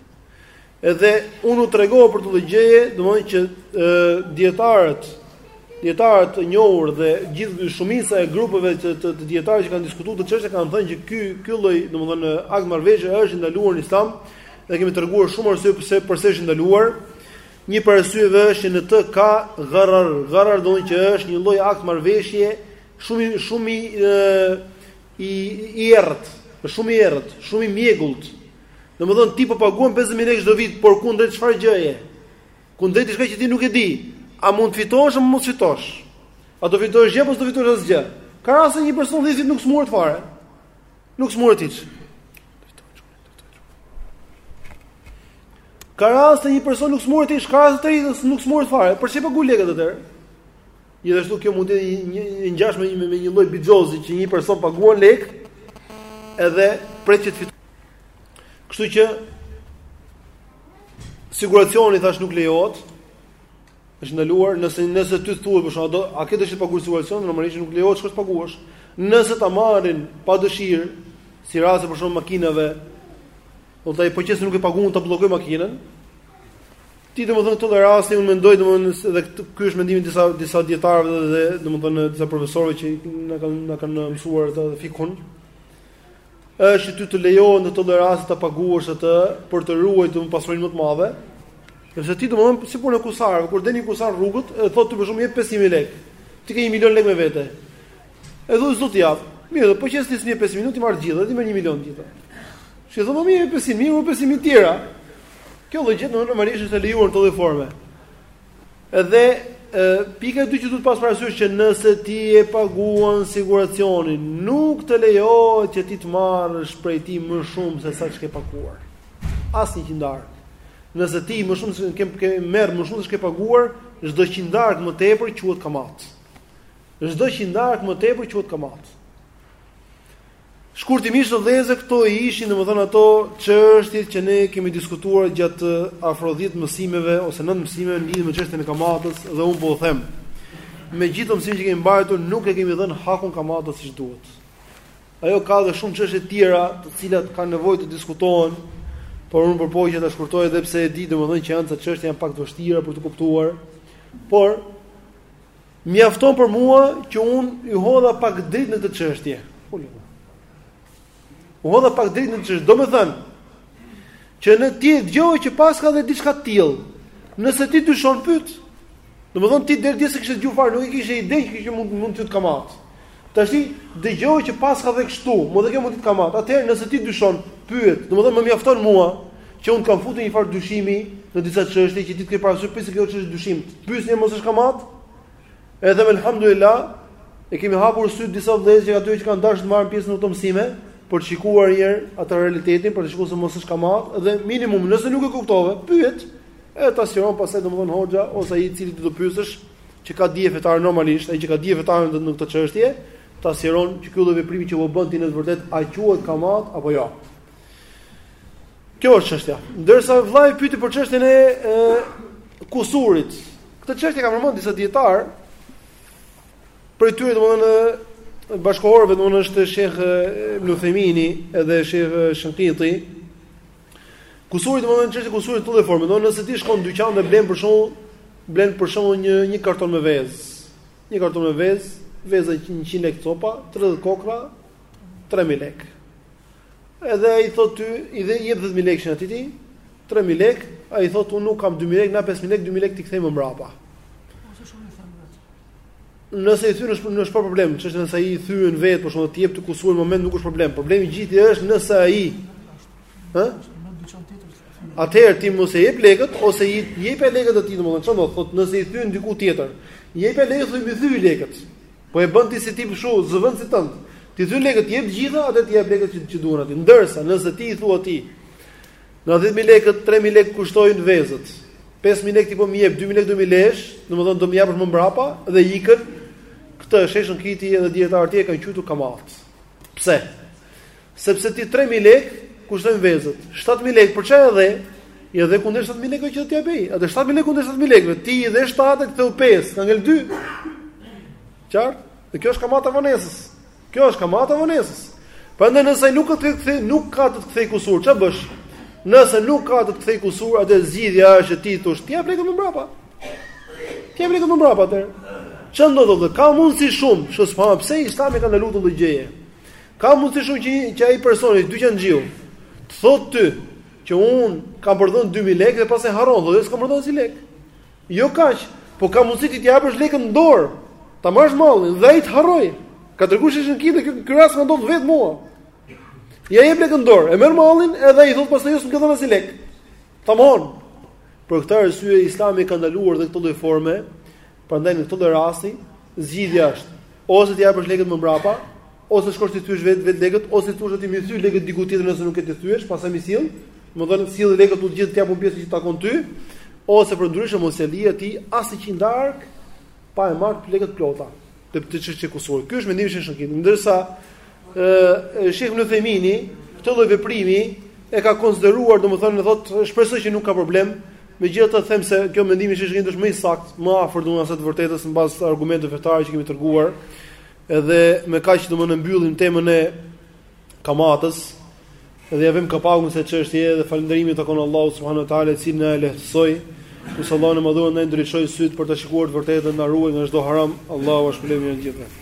Edhe unë u tregova për këtë lloj gjëje, domethënë që ë dietarët Dietarët e njohur dhe gjithë shumica e grupeve të të, të dietarëve që kanë diskutuar këtë çështje kanë thënë që ky ky lloj, domethënë akt marrëveshje është i ndaluar në Islam dhe kemi treguar shumë arsye pse përse është i ndaluar. Një prej arsyeve është që në të ka gharar, gharar do të thotë që është një lloj akt marrëveshje shumë shumë i i i errët, shumë i errët, shumë i mjegullt. Domethënë ti po paguan 50000 lekë çdo vit, por kundrejt çfarë gjëje? Kundrejt diçka që ti nuk e di, a mund të fitosh apo mos fitosh? A do fitosh gjë apo s'do fitosh asgjë? Ka raste një person thjesht nuk smuret fare. Nuk smuret hiç. Ka raste një person nuk smuret hiç, ka raste të tjerë që nuk smuret fare. Për çfarë i pagu lekët atëherë? Gjithashtu kjo mund të jetë një një e ngjashme me një, një lloj bixhozi që një person paguan lek edhe pret që të fitojë. Kështu që siguracioni thashë nuk lejohet. Është ndaluar nëse nëse ty thuhet për shembull a ke dëshirë të paguash siguracion, normalisht nuk lejohet të paguash. Nëse ta marrin pa dëshirë, si rasti për shembull i makinave, do të thotë po qe se nuk e paguan ta bllokoj makinën. Ti domethënë në të tilla raste unë mendoj domethënë se edhe ky është mendimi i disa disa dietarëve dhe domethënë disa profesorëve që na kanë na kanë mësuar ata fikun. Është ty të lejohet në të tilla raste ta paguash atë për të ruajtur pasurinë më të madhe. Nëse ti domethënë si punë kusar, kur del një kusar rrugës, e thotë ti për shembull jep 5000 lekë. Ti ke 1 milion lekë me vete. E thotë zoti jap. Mirë, po qe se ti smi 5 minutë ti marr gjithë, ti më 1 milion gjithë. Si thonë merr 500 mijë, më 500 mijë tjera. Kjo lloj gjë domethënë normalisht është e lejuar në çdo formë. Dhe pika e dytë që duhet pas parasysh që nëse ti e paguan siguracionin, nuk të lejohet që ti të marrësh prej tij më shumë se sa ç'ke paguar. Asnjë qindarkë. Nëse ti më shumë se ke ke merr më shumë se ç'ke paguar, çdo qindarkë më tepër quhet kamat. Çdo qindarkë më tepër quhet kamat. Shkurtimisht vëllezër këto ishin domethënë ato çështjet që ne kemi diskutuar gjatë afro 10 mësimeve ose 9 mësimeve në lidhje me çështjen e kamatës dhe un po u them. Me gjithë mësimin që kemi mbajtur nuk e kemi dhënë hakun kamatës siç duhet. Ajo ka dhe shumë çështje të tjera, të cilat kanë nevojë të diskutohen, por un përpiqem ta shkurtoj edhe pse e di domethënë që ato çështje janë pak të vështira për të kuptuar. Por Mjafton për mua që unë i hodha pak dritë në këtë çështje. U hodha pak dritë në këtë çështje. Domethënë, që në ti dëgjove që paska dhe diçka të tillë. Nëse ti dyshon pyet. Domethënë ti deri dje s'e kishe dëgjuar fare, nuk e kishe ide që mund mund të jetë kamatë. Tashti dëgjove që paska dhe kështu, dhe kjo mund të jetë kamatë. Atëherë nëse ti dyshon, pyet. Domethënë më mjafton mua që un kam futur një farë dyshimi në disa çështje që ti të kesh parasysh se kjo është dyshim. Pyet mos është kamatë. Edhe elhamdulillah i kemi hapur sytë disa vëllezërve, atyre që kanë dashur të marrin pjesë në këto mësime për të shikuar një herë atë realitetin, për të shikuar se mos është kamatë dhe minimum nëse nuk e kuptove, pyet. E ta sqaron pastaj domethënë hoxha ose ai i cili do të pyesësh, që ka dije fetare normalisht, ai që ka dije fetare në këtë çështje, ta sqaron që ky lloj veprimi që po bën ti në të vërtetë a quhet kamat apo jo. Kjo është çështja. Ndërsa vllai pyeti për çështjen e, e kusurit. Këtë çështje e kanë përmendur disa dijetarë. Prej tyre domethënë bashkohorëve domethënë është Shejh Ibn Uthejmini edhe Shejh Shenkiti. Kusuri domethënë ç'është kusuri, këtë lloj forme, domethënë nëse ti shkon në dyqan dhe blen për shembull, blen për shembull një një karton me vezë, një karton me vezë, veza 100 lekë copa, 30 kokrra, 3000 lekë. Edhe ai thotë ty, i jep 10000 lekë atij ti, 3000 lekë, ai thotë unë nuk kam 2000 lekë, na 5000 lekë, 2000 lekë t'i kthej më mbrapa. Nëse i thyen nuk është problem, çështja nëse ai i thyen vetë, por shumë të jep të kusur në moment nuk është problem. Problemi gjithë është nëse ai Hë? Atëherë ti mos i jep lekët ose i jep lekët atij, domethënë çfarë do të thotë, nëse i thyen diku tjetër. I jep lekët dhe i thyen lekët. Po e bën ti si tip kështu, zëvendësin tënd. T'i thyen lekët, jep gjitha, atë ti jep lekët që, që duan aty. Ndërsa nëse ti i thua atij, na 10000 lekët, 3000 lekë kushtojnë vezët. 5000 lekë ti po më jep, 2000 lekë do më lesh, domethënë do më japësh më mbrapa dhe ikën këtë shejh Shenkiti edhe dijetarët e kanë quajtur kamat. Pse? Sepse ti 3000 lekë kushtojnë vezët. 7000 lekë për çaj dhe i dhe kundër 7000 lekë që do t'ia bëj. Atë 7000 lekë kundër 7000 lekëve, ti i dhe 7 e këtu 5, ka ngel 2. Qartë? Dhe kjo është kamata e vonesës. Kjo është kamata e vonesës. Prandaj nëse nuk ka të nuk ka të kthej kusur, ç'a bësh? Nëse nuk ka të kthej kusur, atë zgjidhja është t'i thush, t'i jap lekë më mbrapa. T'i jap lekë më mbrapa atë. Ç'ndodh atë? Ka mundsi shumë, shife pra pse Islami ka ndaluar të lëgjëje. Ka mundësi shumë që që ai personi dyqanxhiu të thotë ty që un kam për dhon 2000 lekë dhe pastaj harron, thotë s'kam për dhon asnji lekë. Jo kaq, po ka mundësi ti t'i japësh lekën në dorë, ta marrësh mallin dhe ai të harroj. Ka treguar se është ky rast më ndodh vetë mua. Ja jep lekën në dorë, e merr mallin edhe ai thotë pastaj s'm ke dhënë asnji lekë. Tamon. Për këtë arsye Islami ka ndaluar dhe këtë lloj forme Prandaj në këtë lloj rasti, zgjidhja është ose t'i japësh lekët më mbrapa, ose shkosh t'i thyesh vetë vetë lekët, ose t'i thush ti m'i thyej lekët diku tjetër nëse nuk ke t'i thyesh, pastaj më sill, dmth sill lekët të gjithë t'i jap un pjesën që takon ty, ose përndryshe mos i le atij as 100 dark pa i marr lekët e plota të të çë çë kusur. Ky është mendimi i Shejhut. Ndërsa Shekh Ibn Uthemini këtë lloj veprimi e ka konsideruar, domethënë thotë, shpresoj që nuk ka problem. Megjithatë them se ky mendim i Shehut është më i saktë, më afër domethënë së të vërtetës në bazë të argumenteve fetare që kemi treguar. Edhe me kaq domethënë mbyllim temën e kamatës dhe ja vëmë kapakun kësaj çështje dhe falënderimi i takon Allahut subhanahu wa taala i cili na e lehtësoi. Ku sallallahu alaihi dhe sallam ndriçoi syt për të shikuar të vërtetën, na ruaj nga çdo haram. Allahu ua shpërbleftë të gjithëve.